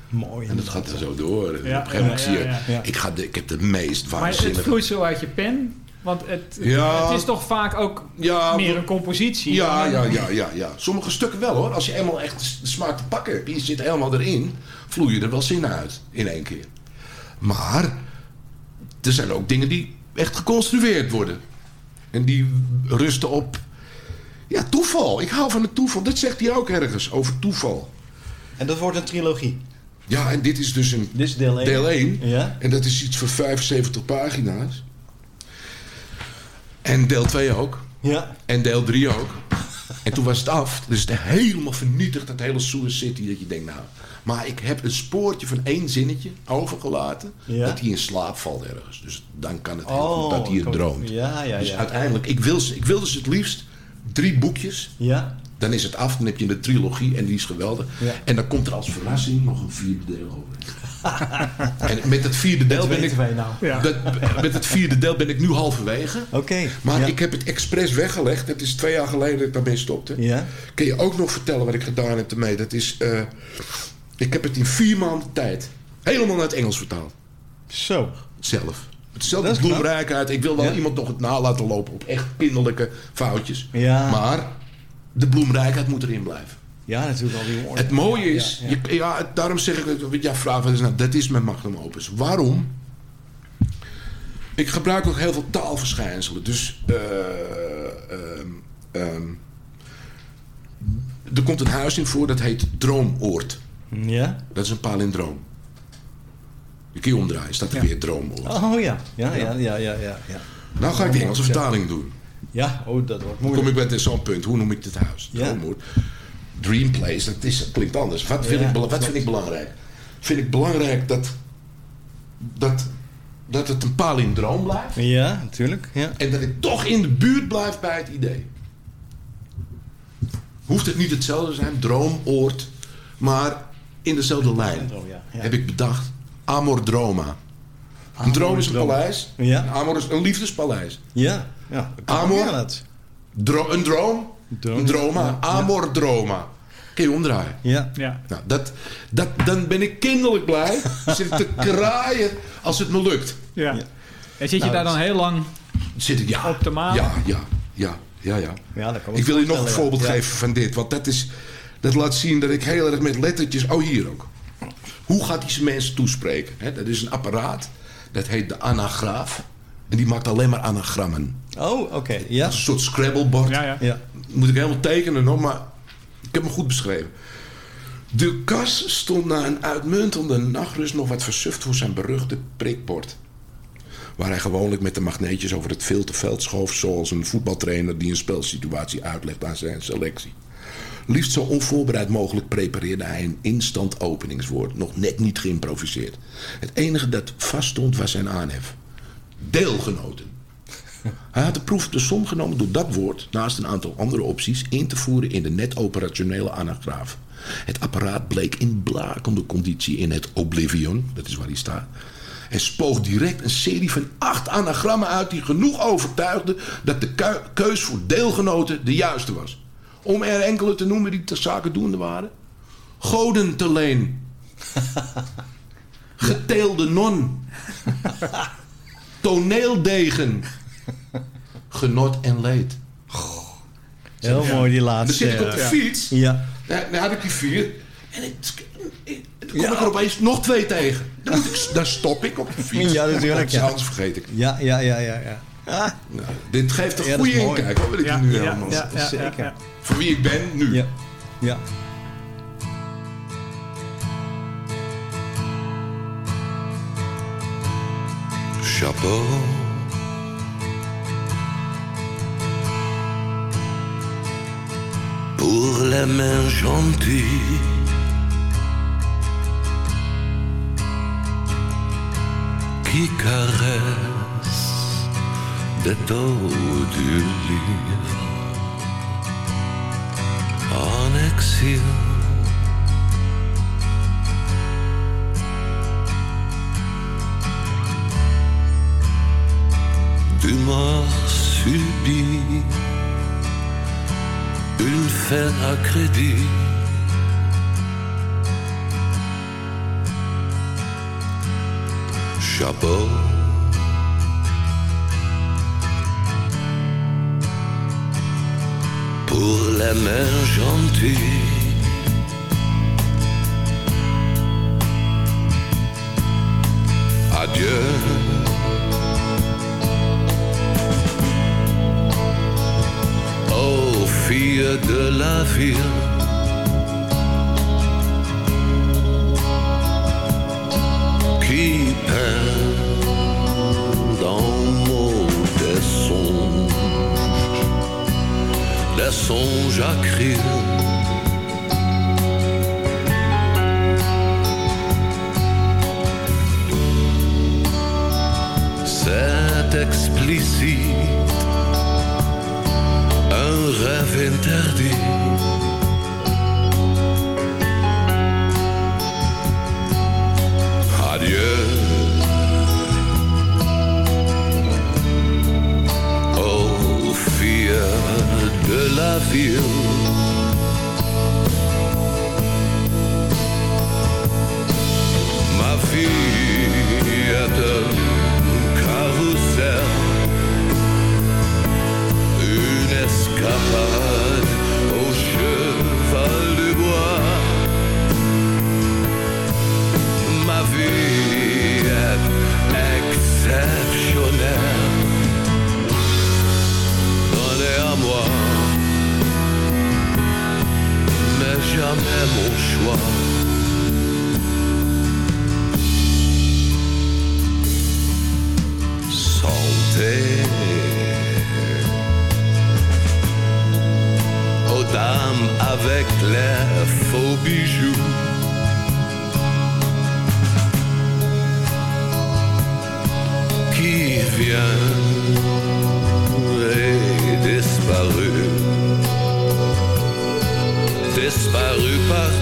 Mooi. En dat gaat er zo door. En Ja, op een gegeven moment ja, zie je, ja, ja. Ik, ga de, ik heb de meest Maar het waanzinnige... vloeit zo uit je pen. Want het, Ja. het is toch vaak ook Ja, meer een compositie. Ja, ja, ja, ja, ja. Sommige stukken wel hoor. Als je eenmaal echt de smaak te pakken hebt, je zit helemaal erin, vloeien er wel zinnen uit in één keer. Maar er zijn ook dingen die echt geconstrueerd worden. En die rusten op ja, toeval. Ik hou van het toeval. Dat zegt hij ook ergens over toeval. En dat wordt een trilogie. Ja, en dit is dus een Dit is deel 1. deel 1. Ja? En dat is iets voor 75 pagina's. En deel 2 ook. Ja. En deel 3 ook. En toen was het af. Dus het is helemaal vernietigd, dat hele Sewer City. Dat je denkt, nou... Maar ik heb een spoortje van één zinnetje overgelaten. Ja. Dat hij in slaap valt ergens. Dus dan kan het heel Oh, goed dat hij het kom- droomt. Ja, ja, dus ja. uiteindelijk, ik wil, ze- ik wil dus het liefst drie boekjes. Ja. Dan is het af, dan heb je een trilogie en die is geweldig. Ja. En dan komt er als verrassing nog een vierde deel over. en met het vierde deel Dat ben ik... nou. Ja. Dat, met het vierde deel ben ik nu halverwege. Oké. Maar ja. ik heb het expres weggelegd. Het is twee jaar geleden dat ik daarmee stopte. Ja. Kun je ook nog vertellen wat ik gedaan heb ermee? Dat is... eh, ik heb het in vier maanden tijd helemaal naar het Engels vertaald. Zo. Zelf. Hetzelfde is knap. bloemrijkheid. Ik wil wel Ja. iemand nog het na laten lopen op echt kinderlijke foutjes. Ja. Maar de bloemrijkheid moet erin blijven. Ja, natuurlijk al die woorden. Het mooie is, ja, daarom zeg ik, vraagt, wat is nou, dat is mijn magnum opus. Waarom? Ik gebruik ook heel veel taalverschijnselen. Dus eh, ehm, ehm, er komt een huis in voor dat heet Droomoord. Ja? Dat is een palindroom. Je kun je omdraaien, staat er weer Droomoord. Oh ja. Ja, ja, ja, ja, ja. Nou ga ik de Engelse vertaling doen. Ja, oh, dat wordt Dan kom moeilijk. ik bij zo'n punt. Hoe noem ik dit huis? Ja. Dream Place, dat, is, dat klinkt anders. Wat, vind, Ja, ik, wat vind ik belangrijk? Vind ik belangrijk dat, dat, dat het een palindroom blijft. Ja, natuurlijk. Ja. En dat ik toch in de buurt blijf bij het idee. Hoeft het niet hetzelfde te zijn, droomoord. Maar in dezelfde lijn. Heb ik bedacht. Amor Droma. Een droom is een paleis. Ja. Een Amor is een liefdespaleis. Ja. ja. Amor. Een droom. Droma. Ja, ja. Amor Droma. Kun je omdraaien. Ja. Ja. Nou, dat, dat, dan ben ik kinderlijk blij. Zit te kraaien als het me lukt. Ja. En zit je Nou, daar dan heel lang Zit ik, ja. op te malen? Ja, ja, ja, ja, ja. Ja, dat kan Ik wil je nog een voorbeeld ja. geven van dit. Want dat, is, dat laat zien dat ik heel erg met lettertjes... Oh, hier ook. Hoe gaat hij zijn mensen toespreken? Hè, dat is een apparaat. Dat heet de anagraaf. En die maakt alleen maar anagrammen. Oh, oké. Ja. Een soort Scrabble-bord. Ja, ja. Ja. Moet ik helemaal tekenen nog, maar ik heb hem goed beschreven. De kas stond na een uitmuntende nachtrust nog wat versuft voor zijn beruchte prikbord. Waar hij gewoonlijk met de magneetjes over het filterveld schoof... zoals een voetbaltrainer die een spelsituatie uitlegt aan zijn selectie. Liefst zo onvoorbereid mogelijk prepareerde hij een instant openingswoord. Nog net niet geïmproviseerd. Het enige dat vaststond was zijn aanhef. Deelgenoten. Hij had de proef de som genomen door dat woord, naast een aantal andere opties, in te voeren in de net operationele anagraaf. Het apparaat bleek in blakende conditie in het Oblivion, dat is waar hij staat. En spoog direct een serie van acht anagrammen uit die genoeg overtuigden dat de keu- keus voor deelgenoten de juiste was. Om er enkele te noemen die ter zake doende waren. Goden te leen. Geteelde non. Toneeldegen. Genot en leed. Heel mooi die laatste. Dan zit ik op de Ja. fiets. Ja. Dan, dan had ik die vier. En ik, ik- dan kom ik er opeens nog twee tegen. Dan, moet ik, dan stop ik op de fiets. Ja, natuurlijk, ja. Anders vergeet ik. Ja, ja, ja, ja. ja. Ah. Nou, dit geeft een Ja, goede inkijk. Wat wil ik Ja, nu ja, helemaal? ja, ja, Zeker. ja, ja. Voor wie ik ben nu. Ja. ja. Chapeau. Pour les mains gentilles. Qui caressent des taux du livre en exil. du mort subit, une fin à crédit. Chapeau. Pour les mains gentilles. Adieu. fille de la ville. Qui peint dans mauvais songes, les songes acriles. C'est explicite. Rêve interdit. Adieu. Filles de la ville. au cheval de bois. Ma vie est exceptionnelle. Donnez à moi, mais jamais mon choix. dame avec les faux bijoux. Qui vient et disparu, disparu par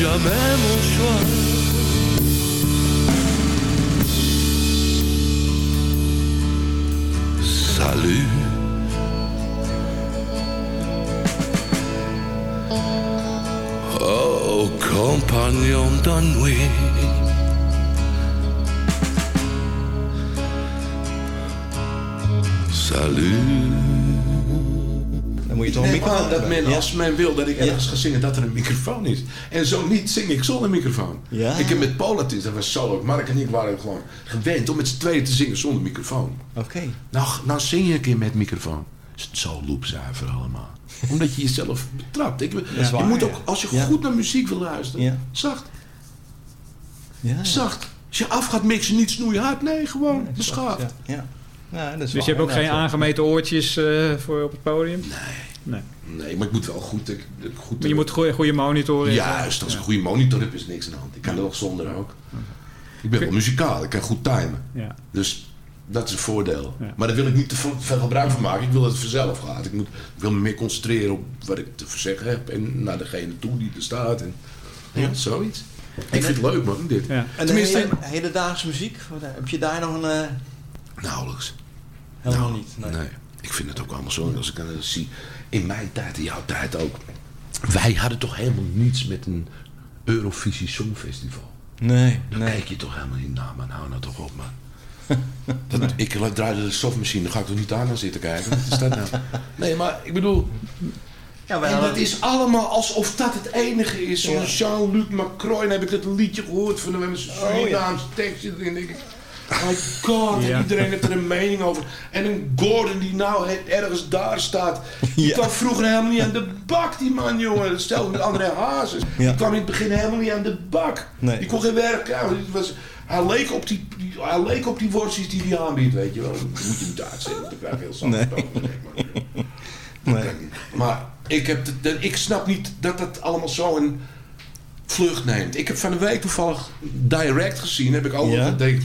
jamais mon choix. Salut. Oh, compagnon d'ennui. Salut. Nee, maar dat men, Ja. als men wil dat ik ergens ga zingen, dat er een microfoon is. En zo niet zing ik zonder microfoon. Ja. Ik heb met Polatis, dat was solo. Mark en ik waren gewoon gewend om met z'n tweeën te zingen zonder microfoon. Oké. Nou, nou zing je een keer met microfoon. Is het zo loopzuiver allemaal. Omdat je jezelf betrapt. Ik, is je waar, moet ja. ook, als je Ja. goed naar muziek wil luisteren, Ja. zacht. Ja. Zacht. Als je af gaat mixen, niet snoeihard. Nee, gewoon beschaafd. Ja. ja. Ja, dat is Dus je hebt ook geen aangemeten oortjes eh, voor op het podium? Nee. Nee, maar ik moet wel goed... ik- goed Maar je moet goede, goede monitoren hebben. Juist, als ik een goede monitor heb, is niks aan de hand. Ik kan er ook zonder ook. Ik ben wel muzikaal, ik kan goed timen. Ja. Dus dat is een voordeel. Ja. Maar daar wil ik niet te veel gebruik van maken. Ik wil dat het vanzelf gaat. Ik, moet, ik wil me meer concentreren op wat ik te zeggen heb. En naar degene toe die er staat. En, ja, zoiets. Ik vind het leuk man, dit. Ja. En Tenminste, hele, hedendaagse muziek, eh, heb je daar nog een... eh, nauwelijks. helemaal Nou, niet? Nee. Nee. Ik vind het ook allemaal zo. Als ik dan zie, in mijn tijd, in jouw tijd ook. Wij hadden toch helemaal niets met een Eurovisie Songfestival. Nee, Daar nee. kijk je toch helemaal niet naar, man. Hou nou toch op, man. Dat, Ik draaide de softmachine, daar ga ik toch niet aan zitten kijken. Wat is dat nou? Nee, maar ik bedoel... Ja, en dat is allemaal alsof dat het enige is. Zo'n Ja. Jean-Luc Macroy, heb ik dat liedje gehoord van hem met zijn Oh. Surinaamse tekstje erin. denk ik, my god, Ja. en iedereen heeft er een mening over. En een Gordon die nou ergens daar staat. Die Ja. kwam vroeger helemaal niet aan de bak, die man, jongen. Hetzelfde met André Hazes. Die kwam in het begin helemaal niet aan de bak. Nee. Die kon geen werk. Was, hij, leek op die, die- hij leek op die worstjes die hij aanbiedt, weet je wel. Dat moet je niet uitzetten, want dan krijg je heel zacht. Nee. Nee. Maar ik, heb de- ik snap niet dat dat allemaal zo een vlucht neemt. Ik heb van de week toevallig Direct gezien. Heb ik ook Ja? ja? gedacht,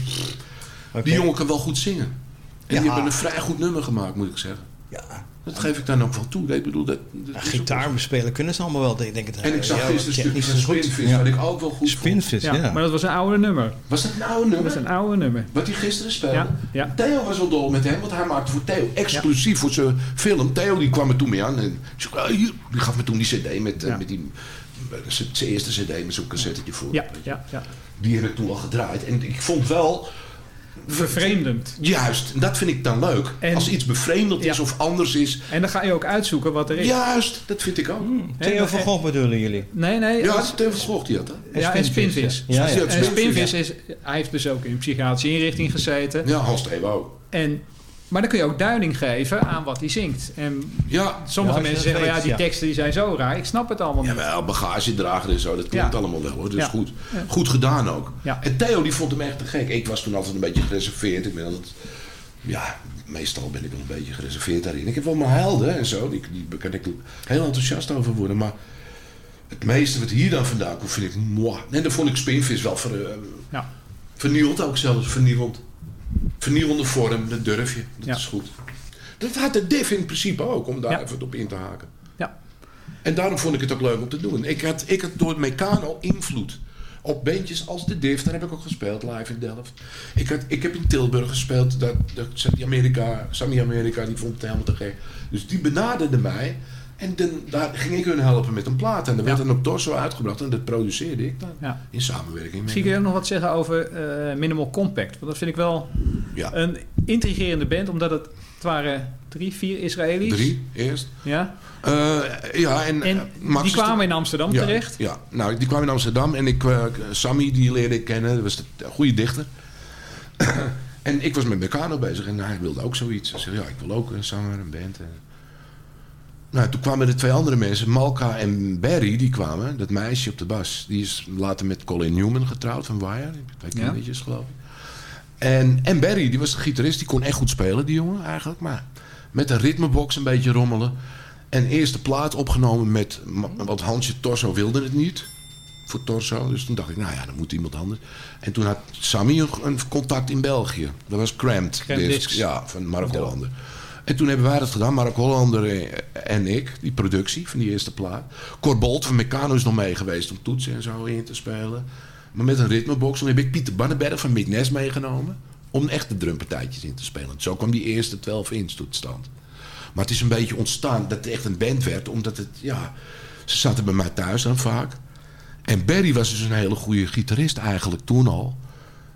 Die jongen kan wel goed zingen. En Ja. die hebben een vrij goed nummer gemaakt, moet ik zeggen. Ja. Dat geef ik dan ook wel toe. Ik bedoel, dat, dat Ja, is ook gitaar bespelen kunnen ze allemaal wel, denk ik. Het, En ik zag ja, gisteren een stukje van. Spinvis, Ja. wat ik ook wel goed vond. Spinvis, Ja, ja. maar dat was een oude nummer. Was dat een oude Dat nummer? was een oude nummer. Wat hij gisteren speelde? Ja, ja. Theo was wel dol met hem, want hij maakte voor Theo exclusief voor zijn film. Theo die kwam er toen mee aan en die gaf me toen die cd met, eh, Ja. met die, zijn zijn eerste cd met zo'n cassettetje voor. Ja, ja, ja. Die heb ik toen al gedraaid. En ik vond wel, Vervreemdend. juist, en dat vind ik dan leuk. En- Als iets bevreemdend is of anders is. En dan ga je ook uitzoeken wat er is. Juist, dat vind ik ook. Theo van Gogh bedoelen jullie? Nee, nee. Ja, als- is Theo van Gogh die had dat. ja, en Spinvis. Ja, En Spinvis. Spinvis is, hij heeft dus ook in een psychiatrische inrichting gezeten. Ja, Hans Theo ook. En, maar dan kun je ook duiding geven aan wat hij zingt. En Ja, sommige Ja, mensen zeggen, weet, ja, die ja. teksten die zijn zo raar. Ik snap het allemaal niet. Jawel, bagagedrager en zo, dat Ja. allemaal wel hoor. Dat is Ja. goed. Ja. Goed gedaan ook. Ja. En Theo die vond hem echt te gek. Ik was toen altijd een beetje gereserveerd. Ik ben altijd, ja, meestal ben ik wel een beetje gereserveerd daarin. Ik heb wel mijn helden en zo, die, die kan ik heel enthousiast over worden. Maar het meeste wat hier dan vandaan komt, vind ik moi. En dan vond ik Spinvis wel ver, eh, Ja. vernield ook zelfs, vernieuwend. Vernieuwende vorm, dat durf je. Dat Ja. is goed. Dat had de div in principe ook, om daar Ja. even op in te haken. Ja. En daarom vond ik het ook leuk om te doen. Ik had, ik had door Meccano invloed op bandjes als de Div. Daar heb ik ook gespeeld live in Delft. Ik, had, ik heb in Tilburg gespeeld. Dat, dat, die Amerika, Sammy Amerika, die vond het helemaal te gek. Dus die benaderde mij. En dan, daar ging ik hun helpen met een plaat. En dat werd dan op Torso uitgebracht. En dat produceerde ik dan. In samenwerking met Misschien kun je ook nog wat zeggen over eh, Minimal Compact. Want dat vind ik wel Ja. een intrigerende band. Omdat het, het waren drie, vier Israëli's. Drie, eerst. Ja. Eh, ja, en, En eh, Max die kwamen in Amsterdam ja, terecht. Ja, nou, die kwam in Amsterdam en ik, Sammy, die leerde ik kennen. Dat was de goede dichter. en ik was met Meccano bezig en hij wilde ook zoiets. Hij zei, ja, ik wil ook een zanger, een band. En... Nou, toen kwamen er twee andere mensen, Malka en Barry, die kwamen. Dat meisje op de bas. Die is later met Colin Newman getrouwd van Wire. Twee Ja. kindertjes, geloof ik. En, en Barry, die was de gitarist, die kon echt goed spelen, die jongen eigenlijk. Maar met een ritmebox een beetje rommelen. En eerste plaat opgenomen met... Want Hansje Torso wilde het niet. Voor Torso. Dus toen dacht ik, nou ja, dan moet iemand anders. En toen had Sammy een, een contact in België. Dat was Cramped. Cramped Discs. Discs. Ja, van Mark Hollander. En toen hebben wij dat gedaan. Mark Hollander eh, en ik. Die productie van die eerste plaat. Cor Bolt van Meccano is nog mee geweest om toetsen en zo in te spelen. Maar met een ritmebox. Toen heb ik Pieter Bannenberg van Mick Ness meegenomen. Om echte drumpartijtjes in te spelen. Zo kwam die eerste 12 inch tot stand. Maar het is een beetje ontstaan dat het echt een band werd. Omdat het, ja... Ze zaten bij mij thuis dan vaak. En Barry was dus een hele goede gitarist eigenlijk toen al.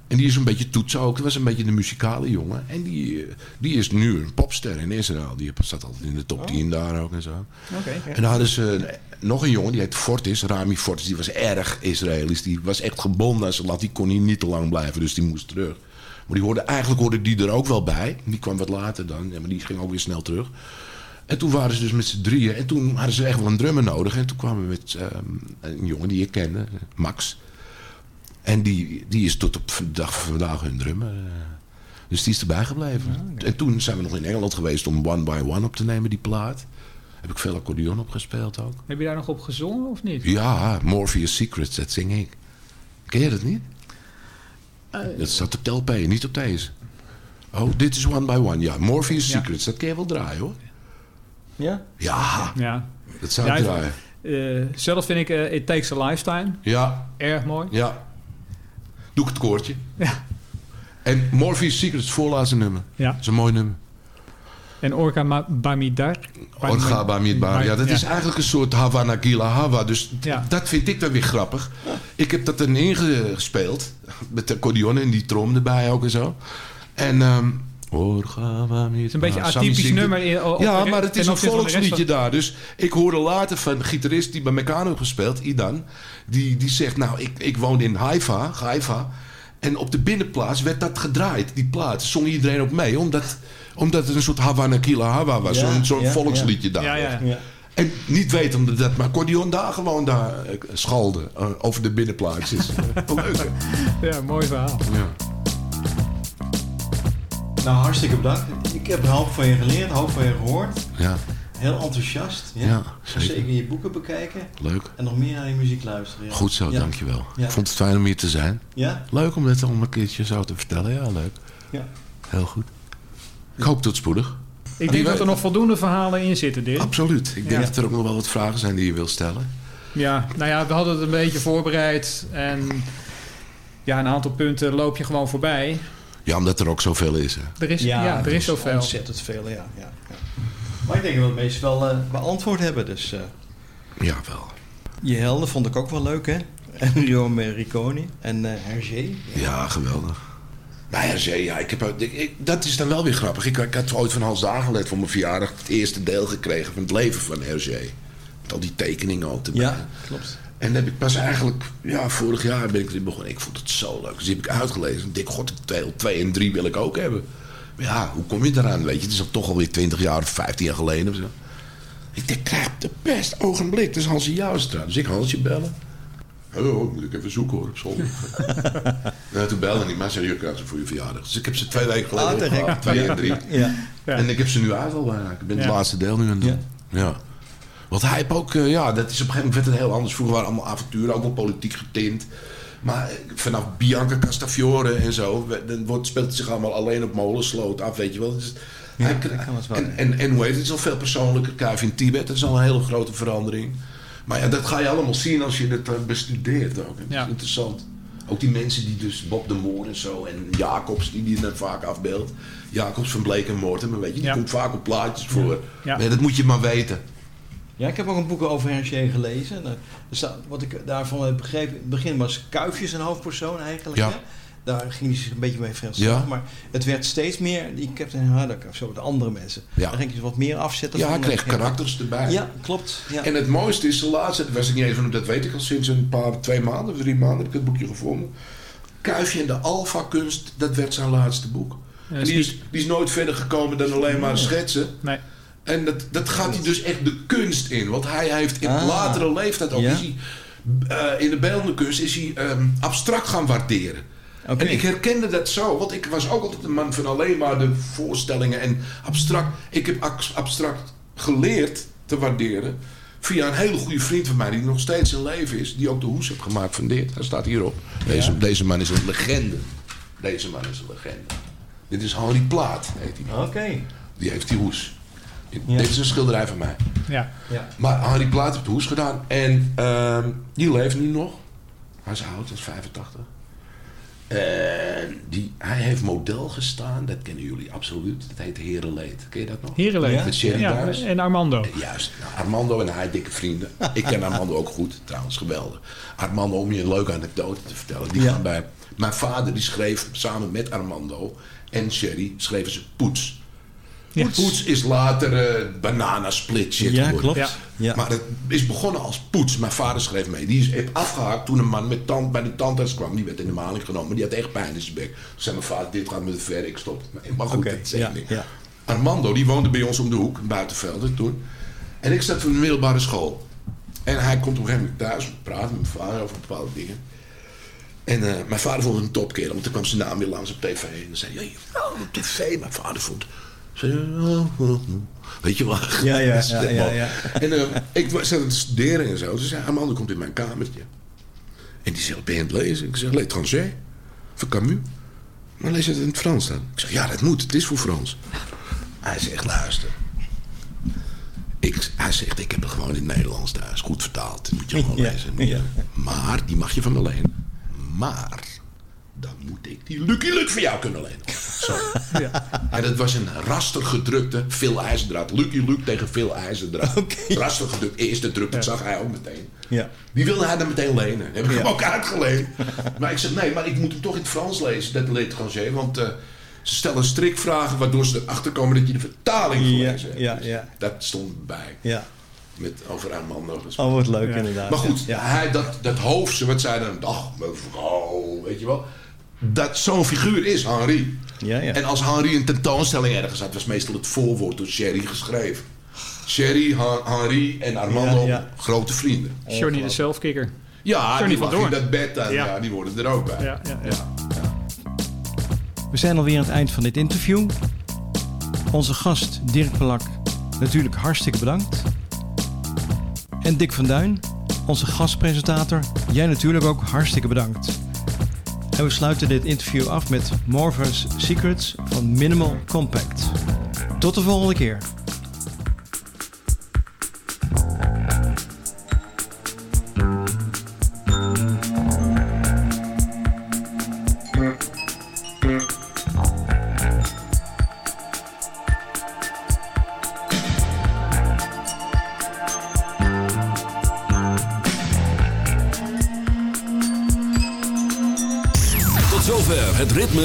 En die is een beetje toetsen ook. Dat was een beetje de muzikale jongen. En die, eh, die is nu een popster in Israël. Die staat altijd in de top 10 daar ook en zo. Oké. En dan hadden ze nog een jongen, die heet Fortis, Rami Fortis. Die was erg Israëlisch. Die was echt gebonden aan zijn lat. Die kon hier niet te lang blijven, dus die moest terug. Maar die hoorde, eigenlijk hoorde die er ook wel bij. Die kwam wat later dan, maar die ging ook weer snel terug. En toen waren ze dus met z'n drieën. En toen hadden ze echt wel een drummer nodig. En toen kwamen we met ehm, een jongen die ik kende, Max. En die, die is tot op de dag van vandaag hun drummer. Dus die is erbij gebleven. En toen zijn we nog in Engeland geweest om One by One op te nemen, die plaat. Heb ik veel accordeon opgespeeld ook. Heb je daar nog op gezongen of niet? Ja, Morpheus Secrets, dat zing ik. Ken je dat niet? Eh, Dat staat op de LP, niet op deze. Oh, dit is One by One. Ja, Morpheus Ja. Secrets, dat kun je wel draaien hoor. Ja? Ja, Ja. dat zou Ja, ik draaien. eh, zelf vind ik eh, It Takes a Lifetime Ja, erg mooi. ja. Doe ik het koortje. Ja. En Morpheus Secrets, het voorlaatste nummer. Ja. Dat is een mooi nummer. En Orca Ma- Bamidar. Orga Bamidbar. Ja, dat Ja. is eigenlijk een soort Havana Gila Hava. Dus Ja. dat vind ik dan weer grappig. Ik heb dat erin gespeeld. Met de accordeon en die trom erbij ook en zo. En... ehm Orga. Het is een beetje Sammy atypisch nummer. In, op- Ja, maar het is een volksliedje van- daar. Dus ik hoorde later van een gitarist die bij Meccano heeft gespeeld, Idan. Die, die zegt, nou, ik, ik woonde in Haifa, Haifa. En op de binnenplaats werd dat gedraaid, die plaat. Zong iedereen ook mee, omdat, omdat het een soort Havana Kila Hava was. Ja, zo'n ja, volksliedje ja. daar. Ja, ja. Ja. En niet wetende dat mijn accordeon daar gewoon daar eh, schalde. eh, over de binnenplaatsjes. Leuk, hè? Ja, mooi verhaal. Ja. Nou, hartstikke bedankt. Ik heb een hoop van je geleerd, een hoop van je gehoord. ja, Heel enthousiast. Ja, Ja, Ga zeker. zeker je boeken bekijken. leuk. En nog meer naar je muziek luisteren. ja. Goed zo, Ja. dankjewel. Ja. Ik vond het fijn om hier te zijn. Ja? Leuk om dit allemaal een keertje zo te vertellen. Ja, leuk. Ja. Heel goed. Ik hoop tot spoedig. Ik denk dat er nog voldoende verhalen in zitten, Dirk. Absoluut. Ik denk Ja. dat er ook nog wel wat vragen zijn die je wil stellen. Ja, nou ja, we hadden het een beetje voorbereid. En ja, een aantal punten loop je gewoon voorbij. Ja, omdat er ook zoveel is. Hè. Er is, ja, er is zoveel. Ontzettend veel, ja. ja, ja. Maar ik denk dat we het meest wel eh, beantwoord hebben. Dus eh, Ja, wel. je helden vond ik ook wel leuk, hè? Enrio Mericoni en eh Hergé. Ja, geweldig. Maar Hergé, ja, ik heb, ook- ik, ik- dat is dan wel weer grappig. Ik, ik had ooit van Hans Dagelet voor mijn verjaardag het eerste deel gekregen van het leven van Hergé. Met al die tekeningen ook erbij. Ja, klopt. En dan heb ik pas eigenlijk, ja, vorig jaar ben ik erin begonnen. Ik vond het zo leuk. Dus die heb ik uitgelezen. En ik denk, god, deel 2 en 3 wil ik ook hebben. Maar ja, hoe kom je eraan? Weet je, het is al toch alweer 20 jaar of 15 jaar geleden of zo. Ik denk, krijg de best ogenblik. Dat is Hansje Joustra. Dus ik Hansje bellen. Hallo, moet ik even zoeken hoor, op zolder. nou, toen belde hij, maar zei, je krijgt ze voor je verjaardag. Dus ik heb ze twee weken geleden Ah, twee en drie. Ja. En ik heb ze nu uit al bijna. Ik ben het Ja. laatste deel nu aan het doen. Ja. Want hij heeft ook, eh, ja, dat is op een gegeven moment werd het heel anders. Vroeger waren allemaal avonturen, ook wel politiek getint. Maar eh, vanaf Bianca Castafiore en zo, dan wordt, speelt het zich allemaal alleen op molensloot af, weet je wel. Dus hij, kan het wel, en, en, en hoe heet het, het is al veel persoonlijker. Kuif in Tibet, dat is al een hele grote verandering. Maar ja, dat ga je allemaal zien als je het eh, bestudeert ook. Het Ja. is interessant. Ook die mensen die dus Bob de Moor en zo en Jacobs, die die dan vaak afbeeldt. Jacobs van Bleek en Mortimer, weet je, die Ja. komt vaak op plaatjes voor. Ja. Maar ja, dat moet je maar weten. Ja, ik heb ook een boek over Hergé gelezen. Wat ik daarvan heb begrepen, in het begin was Kuifjes een hoofdpersoon eigenlijk. Ja. Hè? Daar ging hij zich een beetje mee Ja. vereenzelvigen. Maar het werd steeds meer die Captain Haddock of zo, de andere mensen. Ja. Daar ging hij wat meer afzetten. Ja, hij kreeg karakters erbij. Ja, klopt. Ja. En het mooiste is, de laatste, dat was ik niet eens van, dat weet ik al sinds een paar, twee maanden of drie maanden heb ik het boekje gevonden. Kuifje en de Alpha-kunst, dat werd zijn laatste boek. Ja, is die is, die is nooit verder gekomen dan alleen maar schetsen. Nee. En dat, dat gaat hij dus echt de kunst in. Want hij heeft in Ah. latere leeftijd ook, Ja. is hij, eh, in de beeldende kunst, is hij ehm, abstract gaan waarderen. En ik herkende dat zo, want ik was ook altijd een man van alleen maar de voorstellingen en abstract. Ik heb ac- abstract geleerd te waarderen via een hele goede vriend van mij die nog steeds in leven is, die ook de hoes heeft gemaakt van dit. Hij staat hierop. Deze, Ja. deze man is een legende. Deze man is een legende. Dit is Henri Plaat, heet hij. Oké. Die heeft die hoes. Ja. Dit is een schilderij van mij. Ja. Ja. Maar Henri Plaat heeft de hoes gedaan. En ehm, die leeft nu nog. Hij is oud, hij is 85. En die, hij heeft model gestaan, dat kennen jullie absoluut. Dat heet Herenleed. Ken je dat nog? Herenleed. Met Sherry Ja, Buijs. en Armando. Juist. Nou, Armando en hij, dikke vrienden. Ik ken Armando ook goed, trouwens, geweldig. Armando, om je een leuke anekdote te vertellen. Die Ja. gaan bij... Mijn vader die schreef samen met Armando en Sherry, schreven ze Poets. Poets is later eh banana split shit Ja, geworden. klopt. Ja. Ja. Maar het is begonnen als Poets. Mijn vader schreef mee. Die is heeft afgehaakt toen een man met tand, bij de tandarts kwam. Die werd in de maling genomen. Die had echt pijn in zijn bek. Toen zei mijn vader, dit gaat me te ver, ik stop. Maar goed, Oké, dat is één ja, ding. ja. Armando, die woonde bij ons om de hoek, in Buitenvelden toen. En ik zat voor de middelbare school. En hij komt op een gegeven moment thuis, we praten met mijn vader over bepaalde dingen. En eh, mijn vader vond het een topkerel, want toen kwam zijn naam weer langs op tv. En dan zei hij, ja, oh, op tv. Mijn vader vond... Oh. Weet je wel? Ja, ja, ja, ja. En eh, ik was aan het studeren en zo. Dus zei Armando komt in mijn kamertje. En die zegt, ben je aan het lezen? Ik zeg, l'étranger. Van Camus. Maar lees je het in het Frans dan? Ik zeg, ja, dat moet. Het is voor Frans. Hij zegt, luister. Ik, hij zegt, ik heb het gewoon in het Nederlands thuis. Goed vertaald. Dat moet je gewoon Ja, lezen. ja. Maar, die mag je van me lenen. Maar, moet ik die Lucky Luke voor jou kunnen lenen. Zo. En dat was een raster gedrukte veel ijzerdraad. Lucky Luke tegen veel ijzerdraad. Raster gedrukt. Eerste druk, dat zag hij ook meteen. Ja. Die wilde hij dan meteen lenen. Heb ik Ja. hem ook uitgeleend. Maar ik zeg, nee, maar ik moet hem toch in het Frans lezen. Dat l'étranger. Want eh, ze stellen strikvragen waardoor ze erachter komen dat je de vertaling Ja, gelezen hebt. ja, Dus ja. Dat stond bij. Ja. Met over Armando gesproken. Oh, wat leuk inderdaad. Maar goed, Ja. hij, dat, dat hoofdje, wat zei dan, ach mevrouw, weet je wel. Dat zo'n figuur is Henri. Ja, ja. En als Henri een tentoonstelling ergens had, was meestal het voorwoord door Sherry geschreven. Sherry, Henri en Armando, Ja, ja. grote vrienden. Johnny de zelfkikker. Ja, Johnny die van in dat bed dan, Ja. ja. die worden er ook bij. Ja, ja, ja. We zijn alweer aan het eind van dit interview. Onze gast Dirk Pelak, natuurlijk hartstikke bedankt. En Dick van Duin, onze gastpresentator, jij natuurlijk ook hartstikke bedankt. En we sluiten dit interview af met Morpheus Secrets van Minimal Compact. Tot de volgende keer.